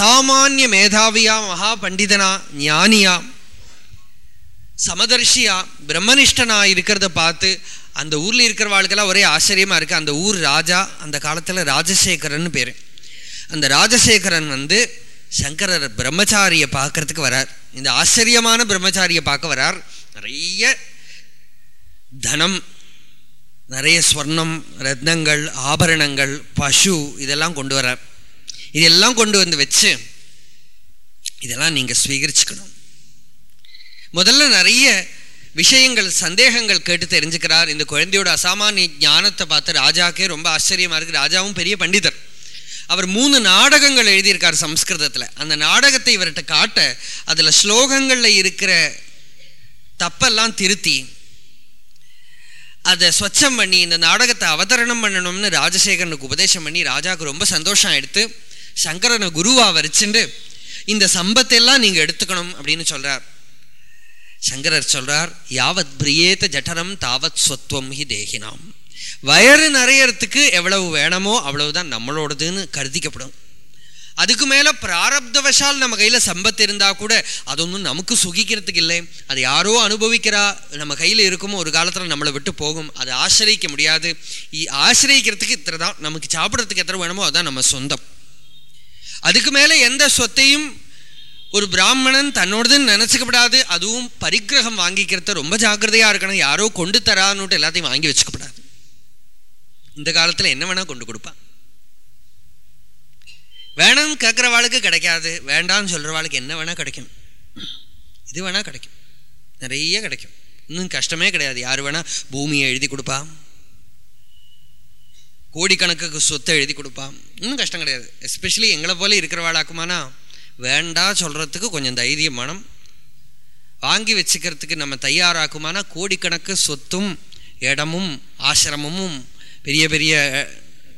அசாமானிய மேதாவியா மகா பண்டிதனா ஞானியா சமதர்ஷியா பிரம்மனிஷ்டனா இருக்கிறத பார்த்து அந்த ஊர்ல இருக்கிறவாளுக்கெல்லாம் ஒரே ஆச்சரியமாக இருக்குது அந்த ஊர் ராஜா அந்த காலத்தில் ராஜசேகரன் பேர். அந்த ராஜசேகரன் வந்து சங்கரர் பிரம்மச்சாரியை பார்க்கறதுக்கு வரார். இந்த ஆச்சரியமான பிரம்மச்சாரியை பார்க்க வரார். நிறைய தனம் நிறைய ஸ்வர்ணம் ரத்னங்கள் ஆபரணங்கள் பசு இதெல்லாம் கொண்டு வரார். இதெல்லாம் கொண்டு வந்து வச்சு இதெல்லாம் நீங்கள் ஸ்வீகரிச்சுக்கணும் முதல்ல நிறைய விஷயங்கள் சந்தேகங்கள் கேட்டு தெரிஞ்சுக்கிறார். இந்த குழந்தையோட அசாமானிய ஞானத்தை பார்த்து ராஜாக்கே ரொம்ப ஆச்சரியமாக இருக்குது ராஜாவும் பெரிய பண்டிதர். அவர் மூணு நாடகங்கள் எழுதியிருக்கார் சம்ஸ்கிருதத்தில். அந்த நாடகத்தை இவர்கிட்ட காட்ட அதில் ஸ்லோகங்களில் இருக்கிற தப்பெல்லாம் திருத்தி அதை ஸ்வச்சம் பண்ணி இந்த நாடகத்தை அவதரணம் பண்ணணும்னு ராஜசேகரனுக்கு உபதேசம் பண்ணி ராஜாவுக்கு ரொம்ப சந்தோஷம் எடுத்து சங்கரனை குருவா வரிச்சுண்டு இந்த சம்பத்தெல்லாம் நீங்க எடுத்துக்கணும் அப்படின்னு சொல்றார். சங்கரர் சொல்றார் யாவத் பிரியேத ஜட்டரம் தாவத் சொத்துவம் ஹி தேகினாம். வயறு நிறையறதுக்கு எவ்வளவு வேணுமோ அவ்வளவுதான் நம்மளோடதுன்னு கருதிக்கப்படும். அதுக்கு மேல பிராரப்தவசால் நம்ம கையில சம்பத்து இருந்தா கூட அது ஒன்றும் நமக்கு சுகிக்கிறதுக்கு இல்லை. அது யாரோ அனுபவிக்கிறா நம்ம கையில இருக்குமோ ஒரு காலத்துல நம்மளை விட்டு போகும். அதை ஆசிரியிக்க முடியாது. ஆசிரியிக்கிறதுக்கு இத்தனை தான். நமக்கு சாப்பிட்றதுக்கு எத்தனை வேணுமோ அதுதான் நம்ம சொந்தம். அதுக்கு மேலே எந்த சொத்தையும் ஒரு பிராமணன் தன்னோடதுன்னு நினச்சிக்கப்படாது. அதுவும் பரிக்கிரகம் வாங்கிக்கிறத ரொம்ப ஜாக்கிரதையாக இருக்கணும். யாரோ கொண்டு தரான்னுட்டு எல்லாத்தையும் வாங்கி வச்சுக்கப்படாது. இந்த காலத்தில் என்ன வேணால் கொண்டு கொடுப்பான். வேணும்னு கேட்குறவாளுக்கு கிடைக்காது. வேண்டாம்னு சொல்கிறவாளுக்கு என்ன வேணால் கிடைக்கும் இது வேணால் கிடைக்கும். நிறைய கிடைக்கும். இன்னும் கஷ்டமே கிடையாது. யார் வேணால் பூமியை எழுதி கொடுப்பா. கோடிக்கணக்குக்கு சொத்தை எழுதி கொடுப்பான். இன்னும் கஷ்டம் கிடையாது. எஸ்பெஷலி எங்களை போல இருக்கிறவாளாக்குமானா வேண்டா சொல்கிறதுக்கு கொஞ்சம் தைரியம் மனம். வாங்கி வச்சுக்கிறதுக்கு நம்ம தயாராக்குமானா கோடிக்கணக்கு சொத்தும் இடமும் ஆசிரமமும் பெரிய பெரிய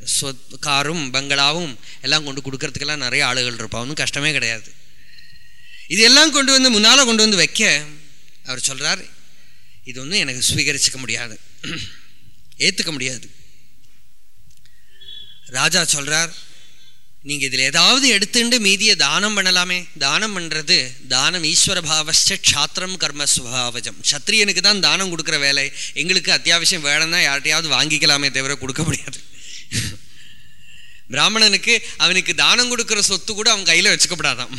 சொத் காரும் பங்களாவும் எல்லாம் கொண்டு கொடுக்கறதுக்கெல்லாம் நிறைய ஆளுகள் இருப்பான். ஒன்றும் கஷ்டமே கிடையாது. இதெல்லாம் கொண்டு வந்து முன்னால் கொண்டு வந்து வைக்க அவர் சொல்கிறார் இது ஒன்றும் எனக்கு ஸ்வீகரிச்சுக்க முடியாது. ஏற்றுக்க முடியாது. ராஜா சொல்றார் நீங்க இதுல ஏதாவது எடுத்துண்டு மீதியை தானம் பண்ணலாமே. தானம் பண்றது தானம் ஈஸ்வர பாவஸ்ச க்ஷாத்திரம் கர்ம சுபாவஜம். சத்திரியனுக்கு தான் தானம் கொடுக்குற வேலை. எங்களுக்கு அத்தியாவசியம் வேணும்னா யார்கிட்டயாவது வாங்கிக்கலாமே தவிர கொடுக்க முடியாது. பிராமணனுக்கு அவனுக்கு தானம் கொடுக்குற சொத்து கூட அவன் கையில வச்சுக்கப்படாதான்.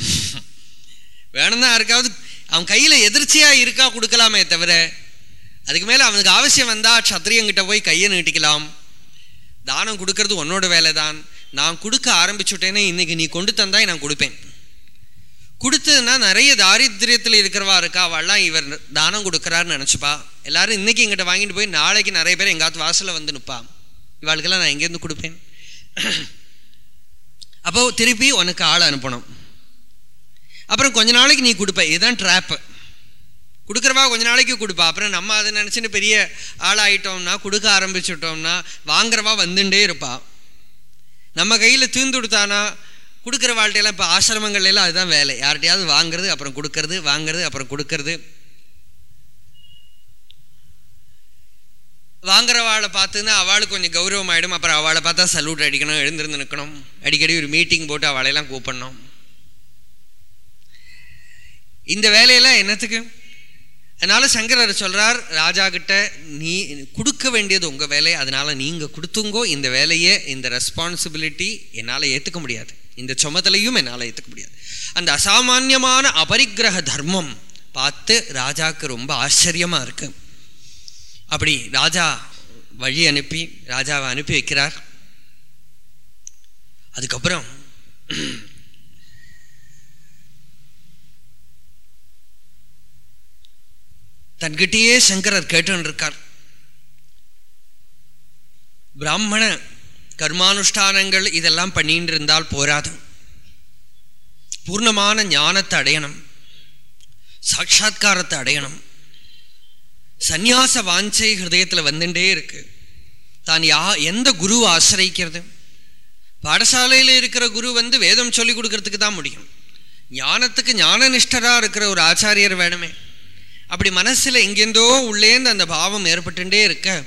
வேணும்னா யாருக்காவது அவன் கையில எதிர்ச்சியா இருக்கா கொடுக்கலாமே தவிர அதுக்கு மேல அவனுக்கு அவசியம் வந்தா சத்திரியங்கிட்ட போய் கையை நீட்டிக்கலாம். தானம் கொடுக்கறது உன்னோட வேலை தான் நான் கொடுக்க ஆரம்பிச்சுட்டேனே இன்னைக்கு நீ கொண்டு தந்தாய் நான் கொடுப்பேன். கொடுத்ததுன்னா நிறைய தாரித்திரியத்தில் இருக்கிறவா இருக்கா? அவள்லாம் இவர் தானம் கொடுக்குறாருன்னு நினச்சிப்பா. எல்லாரும் இன்னைக்கு எங்கிட்ட வாங்கிட்டு போய் நாளைக்கு நிறைய பேர் எங்காத்து வாசலில் வந்து நிற்பா இவாளுக்கெல்லாம் நான் எங்கேருந்து கொடுப்பேன்? அப்போ திருப்பி உனக்கு ஆள் அனுப்பணும். அப்புறம் கொஞ்ச நாளைக்கு நீ கொடுப்ப. இதுதான் ட்ராப்பு கொடுக்குறவா கொஞ்ச நாளைக்கு கொடுப்பா. அப்புறம் நம்ம அதை நினச்சின்னு பெரிய ஆளாயிட்டோம்னா கொடுக்க ஆரம்பிச்சுட்டோம்னா வாங்குறவா வந்துட்டே இருப்பா. நம்ம கையில் தீர்ந்து கொடுத்தானா கொடுக்குற வாழ்க்கையெல்லாம் இப்போ ஆசிரமங்கள்லாம் அதுதான் வேலை. யார்கிட்டையாவது வாங்குறது அப்புறம் கொடுக்கறது வாங்குறது அப்புறம் கொடுக்கறது. வாங்குறவாளை பார்த்துன்னா அவளுக்கு கொஞ்சம் கௌரவம் ஆகிடும் அப்புறம் அவளை பார்த்தா சல்யூட் அடிக்கணும் எழுந்திருந்து நிற்கணும் அடிக்கடி ஒரு மீட்டிங் போட்டு அவளையெல்லாம் கூப்பிடணும். இந்த வேலையெல்லாம் என்னத்துக்கு? அதனால சங்கரர் சொல்றார் ராஜா கிட்ட நீ கொடுக்க வேண்டியது உங்க வேலை. அதனால நீங்க கொடுத்துங்கோ. இந்த வேலையை இந்த ரெஸ்பான்சிபிலிட்டி என்னால் ஏற்றுக்க முடியாது. இந்த சுமதலையும் என்னால் ஏற்றுக்க முடியாது. அந்த அசாமான்யமான அபரிக்கிரக தர்மம் பார்த்து ராஜாவுக்கு ரொம்ப ஆச்சரியமா இருக்கு. அப்படி ராஜா வழி அனுப்பி ராஜாவை அனுப்பி வைக்கிறார். அதுக்கப்புறம் தன்கிட்டயே சங்கரர் கேட்டுன்னு இருக்கார் பிராமண கர்மானுஷ்டானங்கள் இதெல்லாம் பண்ணிட்டு இருந்தால் போராது. பூர்ணமான ஞானத்தை அடையணும். சாட்சா்காரத்தை அடையணும். சந்நியாச வாஞ்சை ஹிருதயத்தில் வந்துட்டே இருக்கு. தான் யா எந்த குருவை ஆசிரியிக்கிறது? பாடசாலையில் இருக்கிற குரு வந்து வேதம் சொல்லி கொடுக்கறதுக்கு தான் முடியும். ஞானத்துக்கு ஞான நிஷ்டராக இருக்கிற ஒரு ஆச்சாரியர் வேணுமே. அப்படி மனசில் எங்கேருந்தோ உள்ளேந்து அந்த பாவம் ஏற்பட்டுட்டே இருக்க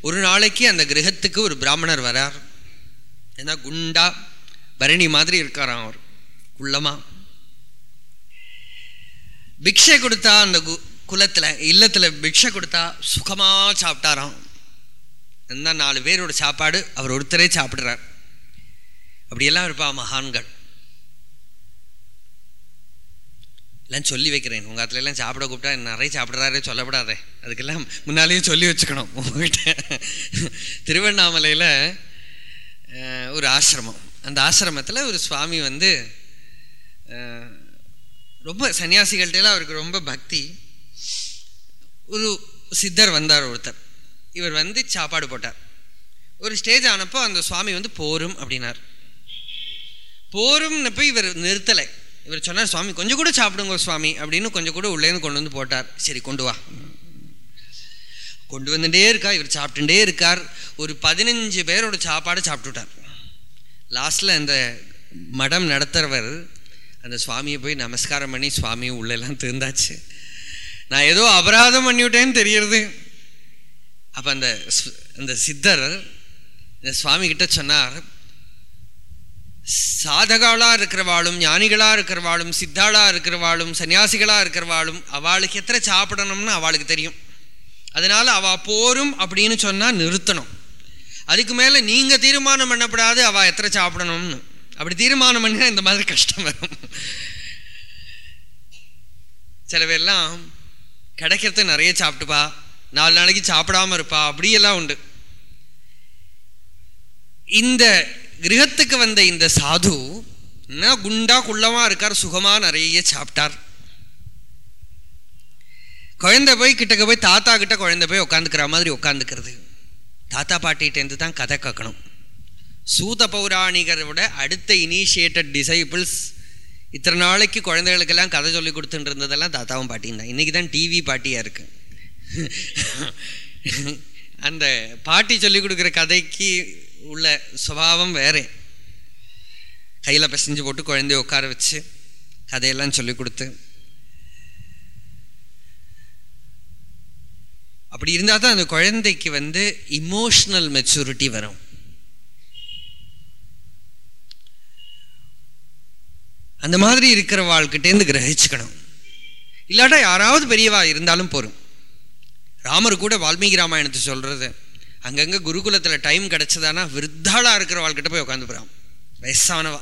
ஒரு நாளைக்கு அந்த கிரகத்துக்கு ஒரு பிராமணர் வரார். ஏன்னா குண்டா பரணி மாதிரி இருக்காராம் அவர் குள்ளமா. பிக்ஷை கொடுத்தா அந்த கு- குலத்தில் இல்லத்தில் பிக்ஷை கொடுத்தா சுகமாக சாப்பிட்டாராம். என்ன நாலு பேரோட சாப்பாடு அவர் ஒருத்தரே சாப்பிட்றார். அப்படியெல்லாம் இருப்பா மகான்கள். எல்லாம் சொல்லி வைக்கிறேன். உங்கள் இடத்துல எல்லாம் சாப்பிட கூப்பிட்டா நிறைய சாப்பிட்றாரே சொல்லப்படாதே. அதுக்கெல்லாம் முன்னாலேயே சொல்லி வச்சுக்கணும் உங்ககிட்ட. திருவண்ணாமலையில் ஒரு ஆசிரமம். அந்த ஆசிரமத்தில் ஒரு சுவாமி வந்து ரொம்ப சன்னியாசிகள்ட்ட எல்லாம் அவருக்கு ரொம்ப பக்தி. ஒரு சித்தர் வந்தார் ஒருத்தர். இவர் வந்து சாப்பாடு போட்டார். ஒரு ஸ்டேஜ் ஆனப்போ அந்த சுவாமி வந்து போரும் அப்படின்னார். போரும்னப்போ இவர் நிறுத்தலை. இவர் சொன்னார் சுவாமி கொஞ்சம் கூட சாப்பிடுங்க சுவாமி அப்படின்னு கொஞ்சம் கூட உள்ளேருந்து கொண்டு வந்து போட்டார். சரி கொண்டு வா. கொண்டு வந்துட்டே இருக்கா இவர் சாப்பிட்டுட்டே இருக்கார். ஒரு பதினஞ்சு பேரோட சாப்பாடு சாப்பிட்டுட்டார். லாஸ்டில் அந்த மடம் நடத்துறவர் அந்த சுவாமியை போய் நமஸ்காரம் பண்ணி சுவாமியும் உள்ளெல்லாம் திருந்தாச்சு. நான் ஏதோ அபராதம் பண்ணிவிட்டேன்னு தெரியறது. அப்போ அந்த அந்த சித்தர் இந்த சுவாமிகிட்ட சொன்னார் சாதகாளாக இருக்கிறவாளும் ஞானிகளாக இருக்கிறவாளும் சித்தாளா இருக்கிறவாளும் சன்னியாசிகளாக இருக்கிறவாளும் அவளுக்கு எத்தனை சாப்பிடணும்னு அவளுக்கு தெரியும். அதனால அவள் போரும் அப்படின்னு சொன்னால் நிறுத்தணும். அதுக்கு மேலே நீங்கள் தீர்மானம் பண்ணப்படாது அவள் எத்தனை சாப்பிடணும்னு. அப்படி தீர்மானம் பண்ணினா இந்த மாதிரி கஷ்டம் வரும். சில பேர்லாம் கிடைக்கிறத நிறைய சாப்பிட்டுப்பா நாலு நாளைக்கு சாப்பிடாம இருப்பா அப்படியெல்லாம் உண்டு. இந்த கிரகத்துக்கு வந்த இந்த சாது என்ன குண்டா குள்ளமா இருக்கார் சுகமா நிறைய சாப்பிட்டார். குழந்தை போய் கிட்டக்க போய் தாத்தா கிட்ட குழந்தை போய் உட்காந்துக்கிற மாதிரி உட்காந்துக்கிறது தாத்தா பாட்டிகிட்டேருந்து தான் கதை கக்கணும் சூத பௌராணிகரோட அடுத்த இனிஷியேட்டட் டிசைபிள்ஸ் இத்தனை நாளைக்கு குழந்தைகளுக்கெல்லாம் கதை சொல்லி கொடுத்துட்டு இருந்ததெல்லாம் தாத்தாவும் பாட்டியும் தான். இன்றைக்கி தான் டிவி பாட்டியாக இருக்கு. அந்த பாட்டி சொல்லி கொடுக்குற கதைக்கு உள்ள சுபாவம் வேறே கையில் பிசைஞ்சு போட்டு குழந்தைய உட்கார வச்சு கதையெல்லாம் சொல்லி கொடுத்து அப்படி இருந்தால் தான் அந்த குழந்தைக்கு வந்து இமோஷனல் மெச்சூரிட்டி வரும் அந்த மாதிரி இருக்கிற வாழ்க்கிட்டேருந்து கிரகிச்சுக்கணும் இல்லாட்டா யாராவது பெரியவா இருந்தாலும் போரும் ராமர் கூட வால்மீகி ராமாயணத்தை சொல்றது அங்கங்கே குருகுலத்தில் டைம் கிடச்சதானா விருத்தாளாக இருக்கிற வாழ்கிட்ட போய் உட்காந்துப்புறான் வயசானவா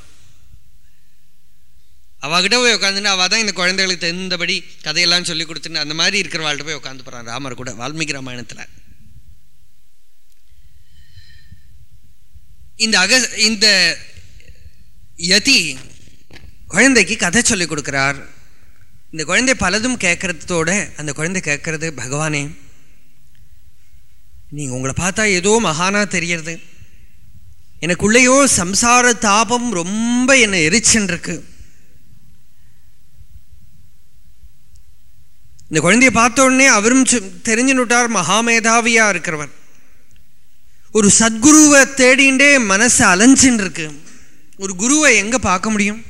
அவகிட்ட போய் உட்காந்துட்டு அவள் தான் இந்த குழந்தைகளுக்கு தெரிந்தபடி கதையெல்லாம் சொல்லி கொடுத்துட்டு அந்த மாதிரி இருக்கிற வாழ்கிட்ட போய் உட்காந்து போகிறான் ராமர் கூட வால்மீகி ராமாயணத்தில். இந்த அக இந்த யதி குழந்தைக்கு கதை சொல்லி கொடுக்குறார். இந்த குழந்தை பலதும் கேட்கறதோட அந்த குழந்தை கேட்கறது பகவானே நீங்கள் உங்களை பார்த்தா ஏதோ மகானா தெரியறது. எனக்குள்ளேயோ சம்சார தாபம் ரொம்ப என்னை எரிச்சுன்னு இந்த குழந்தைய பார்த்த உடனே அவரும் தெரிஞ்சுன்னுட்டார் மகாமேதாவியாக இருக்கிறவர். ஒரு சத்குருவை தேடிண்டே மனசு அலைஞ்சின்னு இருக்கு ஒரு குருவை எங்கே பார்க்க முடியும்?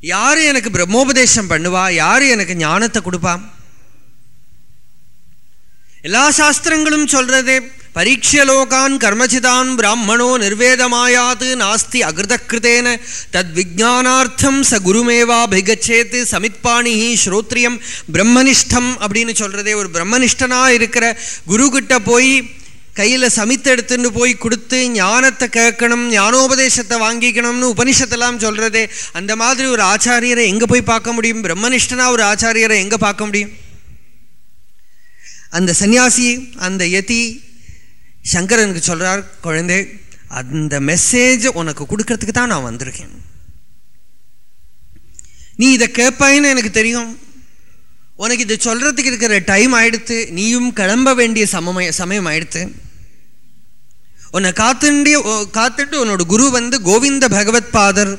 யார் எனக்கு பிரம்மோபதேசம் பண்ணுவா? யார் எனக்கு ஞானத்தை கொடுப்பான் எல்லா சாஸ்திரங்களும் சொல்றது பரீட்சலோகான் கர்மச்சிதான் பிராமணோ நிர்வேதமாயாது நாஸ்தி அகிருதகிருதேன தத் விஜானார்த்தம் ச குருமேவா பிகச்சேத்து சமித்பாணி ஸ்ரோத்ரியம் பிரம்மனிஷ்டம் அப்படின்னு சொல்கிறதே ஒரு பிரம்மனிஷ்டனா இருக்கிற குரு போய் கையில் சமித்தெடுத்துன்னு போய் கொடுத்து ஞானத்தை கேட்கணும் ஞானோபதேசத்தை வாங்கிக்கணும்னு உபனிஷத்தெல்லாம் சொல்கிறதே அந்த மாதிரி ஒரு ஆச்சாரியரை எங்கே போய் பார்க்க முடியும்? பிரம்மனிஷ்டனா ஒரு ஆச்சாரியரை எங்கே பார்க்க முடியும்? அந்த சன்னியாசி அந்த யதி சங்கரனுக்கு சொல்கிறார் குழந்தை அந்த மெசேஜ் உனக்கு கொடுக்கறதுக்கு தான் நான் வந்திருக்கேன். நீ இதை கேட்பாயின்னு எனக்கு தெரியும். உனக்கு இதை சொல்கிறதுக்கு இருக்கிற டைம் ஆயிடுத்து நீயும் கிளம்ப வேண்டிய சமமய சமயம் ஆயிடுத்து. உன்னை காத்துண்டி காத்துட்டு உன்னோட குரு வந்து கோவிந்த பகவத் பாதர்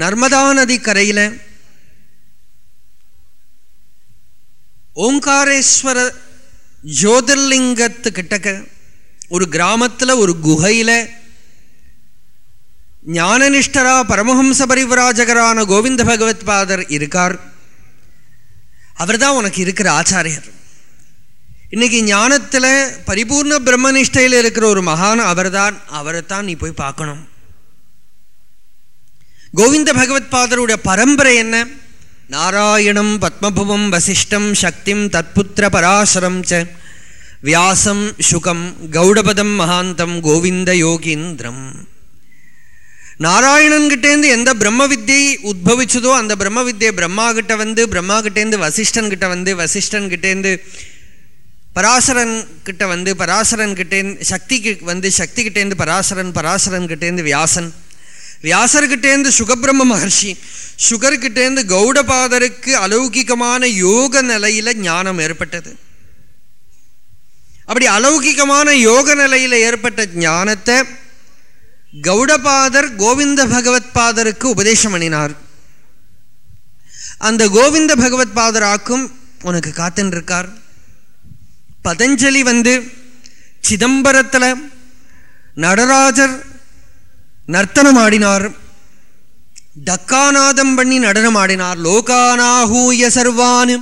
நர்மதா நதி கரையில் ஓங்காரேஸ்வர ஜோதிர்லிங்கத்து கிட்டக்க ஒரு கிராமத்தில் ஒரு குகையில் ஞானனிஷ்டரா பரமஹம்ச பரிவராஜகரான கோவிந்த பகவத் பாதர் இருக்கார். அவர்தான் உனக்கு இருக்கிற ஆச்சாரியர். இன்னைக்கு ஞானத்தில் பரிபூர்ண பிரம்மனிஷ்டையில் இருக்கிற ஒரு மகான் அவர்தான். அவரைத்தான் நீ போய் பார்க்கணும். கோவிந்த பகவத் பாதருடைய பரம்பரை என்ன? நாராயணம் பத்மபுவம் வசிஷ்டம் சக்திம் தத்புத்திர பராசரம் ச. வியாசம் சுகம் கௌடபதம் மகாந்தம் கோவிந்த யோகீந்திரம் நாராயணன் கிட்டேருந்து எந்த பிரம்ம வித்தியை உத்பவிச்சதோ அந்த பிரம்ம வித்தியை பிரம்மா கிட்ட வந்து பிரம்மா கிட்டேருந்து வசிஷ்டன் கிட்ட வந்து வசிஷ்டன் கிட்டேருந்து பராசரன் கிட்ட வந்து பராசரன் கிட்டேருந்து சக்திக்கு வந்து சக்தி கிட்டேருந்து பராசரன் பராசரன் கிட்டேருந்து வியாசன் வியாசர்கிட்டேருந்து சுகபிரம்ம மகர்ஷி சுகர்கிட்டேருந்து கௌடபாதருக்கு அலௌகிகமான யோக நிலையில ஞானம் ஏற்பட்டது அப்படி அலௌகிகமான யோக நிலையில் ஏற்பட்ட ஞானத்தை கௌடபாதர் கோவிந்த பகவத் பாதருக்கு உபதேசம் பண்ணினார் அந்த கோவிந்த பகவத் பாதராக்கும் உனக்கு காத்துருக்கார் பதஞ்சலி வந்து சிதம்பரத்தில் நடராஜர் நர்த்தனம் ஆடினார் டக்காநாதம் பண்ணி நடனம் ஆடினார் லோகானாகூய சர்வான்.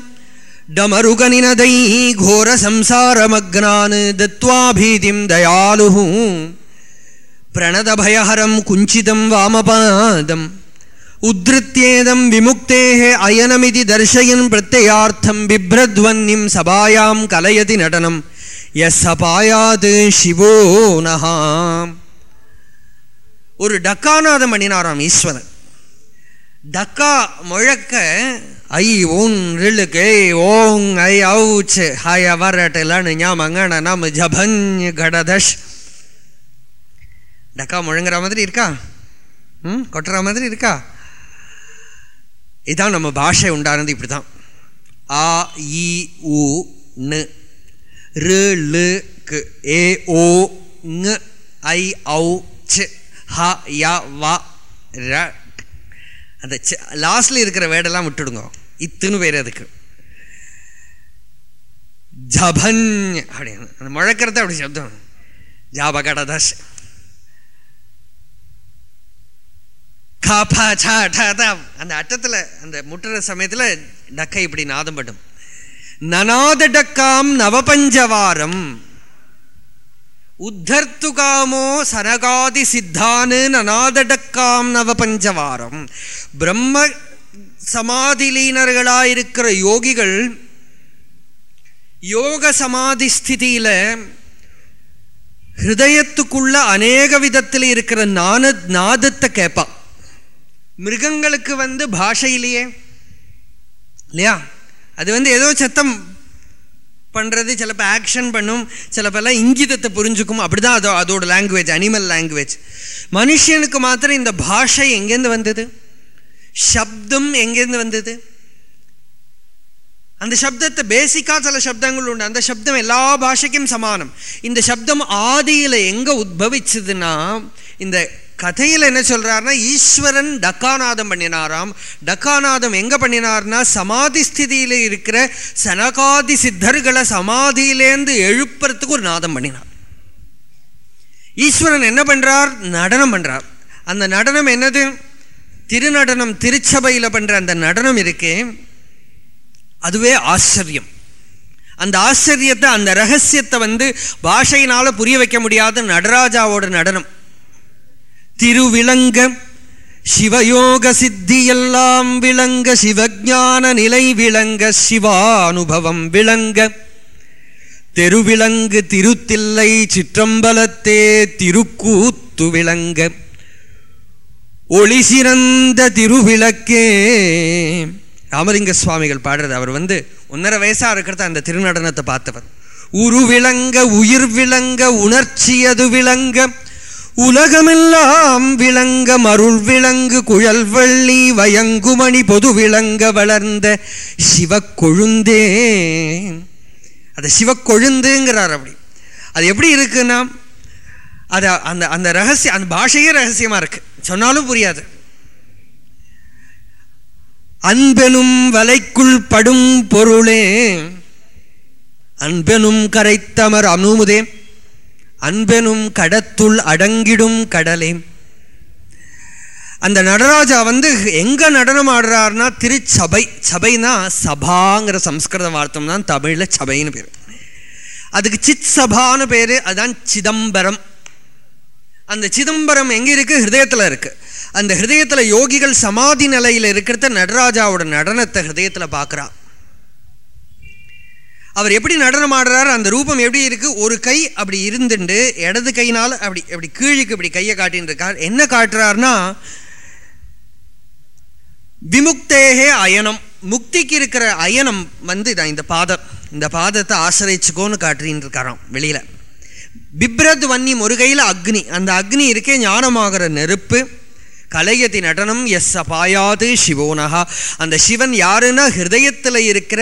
டமருகனினதை கோர சம்சாரமக்னான். தத்வாபீதிம் தயாலு பிரணதபயஹரம் குஞ்சிதம் வாமபாதம். உத்ருத்யேதம் விமுக்தேகே அயனமிதி தர்சயன் பிரத்யார்த்தம் பிப்ரத்வன்யம் சபாயாம் கலயதி நடனம். எஸ் சபாயாது சிவோ நகாம். ஒரு டக்காநாதம் பண்ணினாராம் ஈஸ்வரன். டக்கா முழக்க ஐ ஓன் ரிழுக்கு ஓங் ஐ ஔச் ஹாய வரட்டலன்னு ஞாபகங்க நாம ஜபன் கடதஷ். டக்கா முழங்குற மாதிரி இருக்கா? ம் கொட்டுற மாதிரி இருக்கா? இதுதான் நம்ம பாஷை உண்டானது இப்படி தான் ஆ இ உ நு ரு லு கு ஏ ஓ ங் ஐ ஔ ச் ஹ ய வா ர அந்த லாஸ்ட்ல இருக்கிற வேர்டெல்லாம் விட்டுடுங்க. இத்துன்னு பேர் அதுக்கு ஜபன் அப்படின்னு அந்த முழக்கிறத அப்படி சப்தம். ஜாபகடதாஷ். காப்பா சா அந்த அட்டத்தில் அந்த முட்டுற சமயத்தில் டக்கை இப்படி நாதம் படும் நனாத டக்காம் நவபஞ்சவாரம் உத்தர்த்து காமோ சனகாதி சித்தானு நனாதடக்காம் நவபஞ்சவாரம். பிரம்ம சமாதிலீனர்களாயிருக்கிற யோகிகள் யோக சமாதி ஸ்திதியில் ஹிருதயத்துக்குள்ள அநேக விதத்தில் இருக்கிற நான நாதத்தை கேட்பா மிருகங்களுக்கு வந்து பாஷையிலேயே இல்லையா? அது வந்து ஏதோ சத்தம் பண்ணுறது சிலப்போ ஆக்ஷன் பண்ணும் சிலப்பெல்லாம் இங்கிதத்தை புரிஞ்சுக்கும். அப்படிதான் அதோ அதோட லாங்குவேஜ் அனிமல் லாங்குவேஜ் மனுஷனுக்கு மாத்திரம் இந்த பாஷை எங்கேருந்து வந்தது? சப்தம் எங்கேருந்து வந்தது? அந்த சப்தத்தை பேசிக்காக சில சப்தங்கள் உண்டு. அந்த சப்தம் எல்லா பாஷைக்கும் சமானம். இந்த சப்தம் ஆதியில் எங்கே உத்பவிச்சதுன்னா இந்த கதையில் என்ன சொல்றாருன்னா ஈஸ்வரன் டக்காநாதம் பண்ணினாராம். டக்காநாதம் எங்கே பண்ணினார்னா சமாதி ஸ்திதியில் இருக்கிற சனகாதி சித்தர்களை சமாதியிலேருந்து எழுப்புறதுக்கு ஒரு நாதம் பண்ணினார். ஈஸ்வரன் என்ன பண்ணுறார் நடனம் பண்ணுறார் அந்த நடனம் என்னது? திருநடனம் திருச்சபையில் பண்ணுற அந்த நடனம் இருக்கே அதுவே ஆச்சரியம். அந்த ஆச்சரியத்தை அந்த ரகசியத்தை வந்து பாஷையினால் புரிய வைக்க முடியாத நடராஜாவோட நடனம். திருவிளங்க சிவயோக சித்தியெல்லாம் விளங்க சிவஞான நிலை விளங்க சிவானுபவம் விளங்க. தெருவிளங்கு திருத்தில்லை சிற்றம்பலத்தே திருக்கூத்து விளங்க. ஒளி சிறந்த திருவிளக்கே. ராமலிங்க சுவாமிகள் பாடுறது அவர் வந்து ஒன்றரை வயசாக இருக்கிறத அந்த திருநடனத்தை பார்த்தவர். உருவிளங்க உயிர் விளங்க உணர்ச்சியது விளங்க. உலகமெல்லாம் விளங்க மருள் விளங்கு குழல் வள்ளி வயங்குமணி பொது விளங்க வளர்ந்த சிவக்கொழுந்தே அதை சிவக்கொழுந்துங்கிறார் அப்படி. அது எப்படி இருக்குன்னா அது அந்த அந்த ரகசியம் அந்த பாஷையே ரகசியமாக இருக்கு. சொன்னாலும் புரியாது. அன்பெனும் வலைக்குள் படும் பொருளே அன்பெனும் கரைத்தமர் அனுமுதே. அன்பெனும் கடத்துள் அடங்கிடும் கடலே. அந்த நடராஜா வந்து எங்கே நடனம் ஆடுறாருன்னா திருச்சபை சபைனா சபாங்கிற சம்ஸ்கிருத வார்த்தம் தான் தமிழில் சபைன்னு பேர். அதுக்கு சித் சபான்னு பேர் அதான் சிதம்பரம். அந்த சிதம்பரம் எங்கே இருக்கு? ஹிருதயத்தில் இருக்குது அந்த ஹிருதயத்தில் யோகிகள் சமாதி நிலையில் இருக்கிறத நடராஜாவோட நடனத்தை ஹிருதயத்தில் பார்க்கறா அவர் எப்படி நடனம் ஆடுறாரு அந்த ரூபம் எப்படி இருக்கு? ஒரு கை அப்படி இருந்துண்டு இடது கையினால அப்படி அப்படி கீழுக்கு இப்படி கையை காட்டின்னு இருக்கார். என்ன காட்டுறாருன்னா விமுக்தேகே அயனம். முக்திக்கு இருக்கிற அயனம் வந்து இதான் இந்த பாதம். இந்த பாதத்தை ஆசிரிச்சுக்கோன்னு காட்டுறின்னு இருக்காராம் வெளியில. பிப்ரத் வன்னி ஒரு கையில் அக்னி. அந்த அக்னி இருக்கே ஞானமாகிற நெருப்பு. கலையதி நடனம் எஸ் அபாயாது சிவோனஹா அந்த சிவன் யாருன்னா ஹிருதயத்தில் இருக்கிற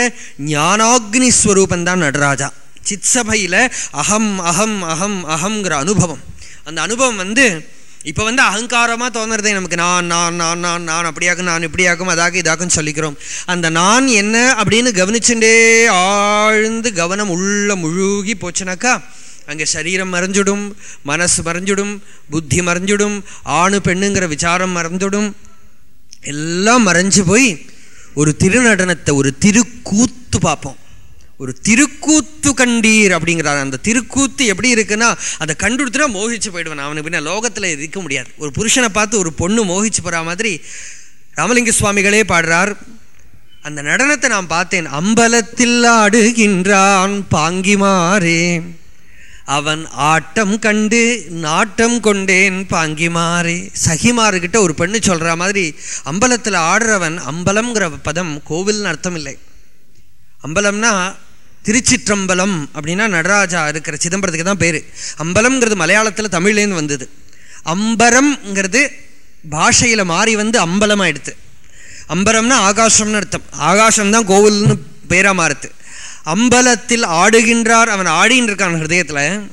ஞானாக்னி ஸ்வரூபம் தான் நடராஜா. சித்சபையில் அகம் அகம் அகம் அகங்கிற அனுபவம். அந்த அனுபவம் வந்து இப்போ வந்து அகங்காரமாக தோணுறதே நமக்கு நான் நான் நான் நான் நான் அப்படியாக்கும் நான் இப்படியாக்கும் அதாக இதாக்கும் சொல்லிக்கிறோம். அந்த நான் என்ன அப்படின்னு கவனிச்சுட்டே ஆழ்ந்து கவனம் உள்ள முழுகி போச்சுனாக்கா அங்கே சரீரம் மறைஞ்சிடும் மனசு மறைஞ்சிடும் புத்தி மறைஞ்சிடும் ஆணு பெண்ணுங்கிற விசாரம் மறைஞ்சிடும். எல்லாம் மறைஞ்சு போய் ஒரு திருநடனத்தை ஒரு திருக்கூத்து பார்ப்போம். ஒரு திருக்கூத்து கண்டீர் அப்படிங்கிறார். அந்த திருக்கூத்து எப்படி இருக்குன்னா அதை கண்டுடுத்துனா மோகிச்சு போயிடுவேன். அவனுக்கு பின்ன லோகத்தில் இருக்க முடியாது. ஒரு புருஷனை பார்த்து ஒரு பொண்ணு மோகிச்சு போகிற மாதிரி ராமலிங்க சுவாமிகளே பாடுறார். அந்த நடனத்தை நான் பார்த்தேன். அம்பலத்தில் ஆடுகின்றான் பாங்கிமாறே. அவன் ஆட்டம் கண்டு நாட்டம் கொண்டேன் பாங்கிமாறே சகிமாறுகிட்ட ஒரு பெண்ணு சொல்கிற மாதிரி அம்பலத்தில் ஆடுறவன் அம்பலம்ங்கிற பதம் கோவில்னு அர்த்தம் இல்லை அம்பலம்னா திருச்சிற்றம்பலம் அப்படின்னா நடராஜா இருக்கிற சிதம்பரத்துக்கு தான் பேர். அம்பலம்ங்கிறது மலையாளத்தில் தமிழ்லேருந்து வந்தது. அம்பரம்ங்கிறது பாஷையில் மாறி வந்து அம்பலம் அம்பரம்னா ஆகாசம்னு அர்த்தம். ஆகாசம் தான் கோவில்னு பேராக மாறுது. அம்பலத்தில் ஆடுகின்றார். அவன் ஆடின்னு இருக்கான் ஹிருதயத்தில்.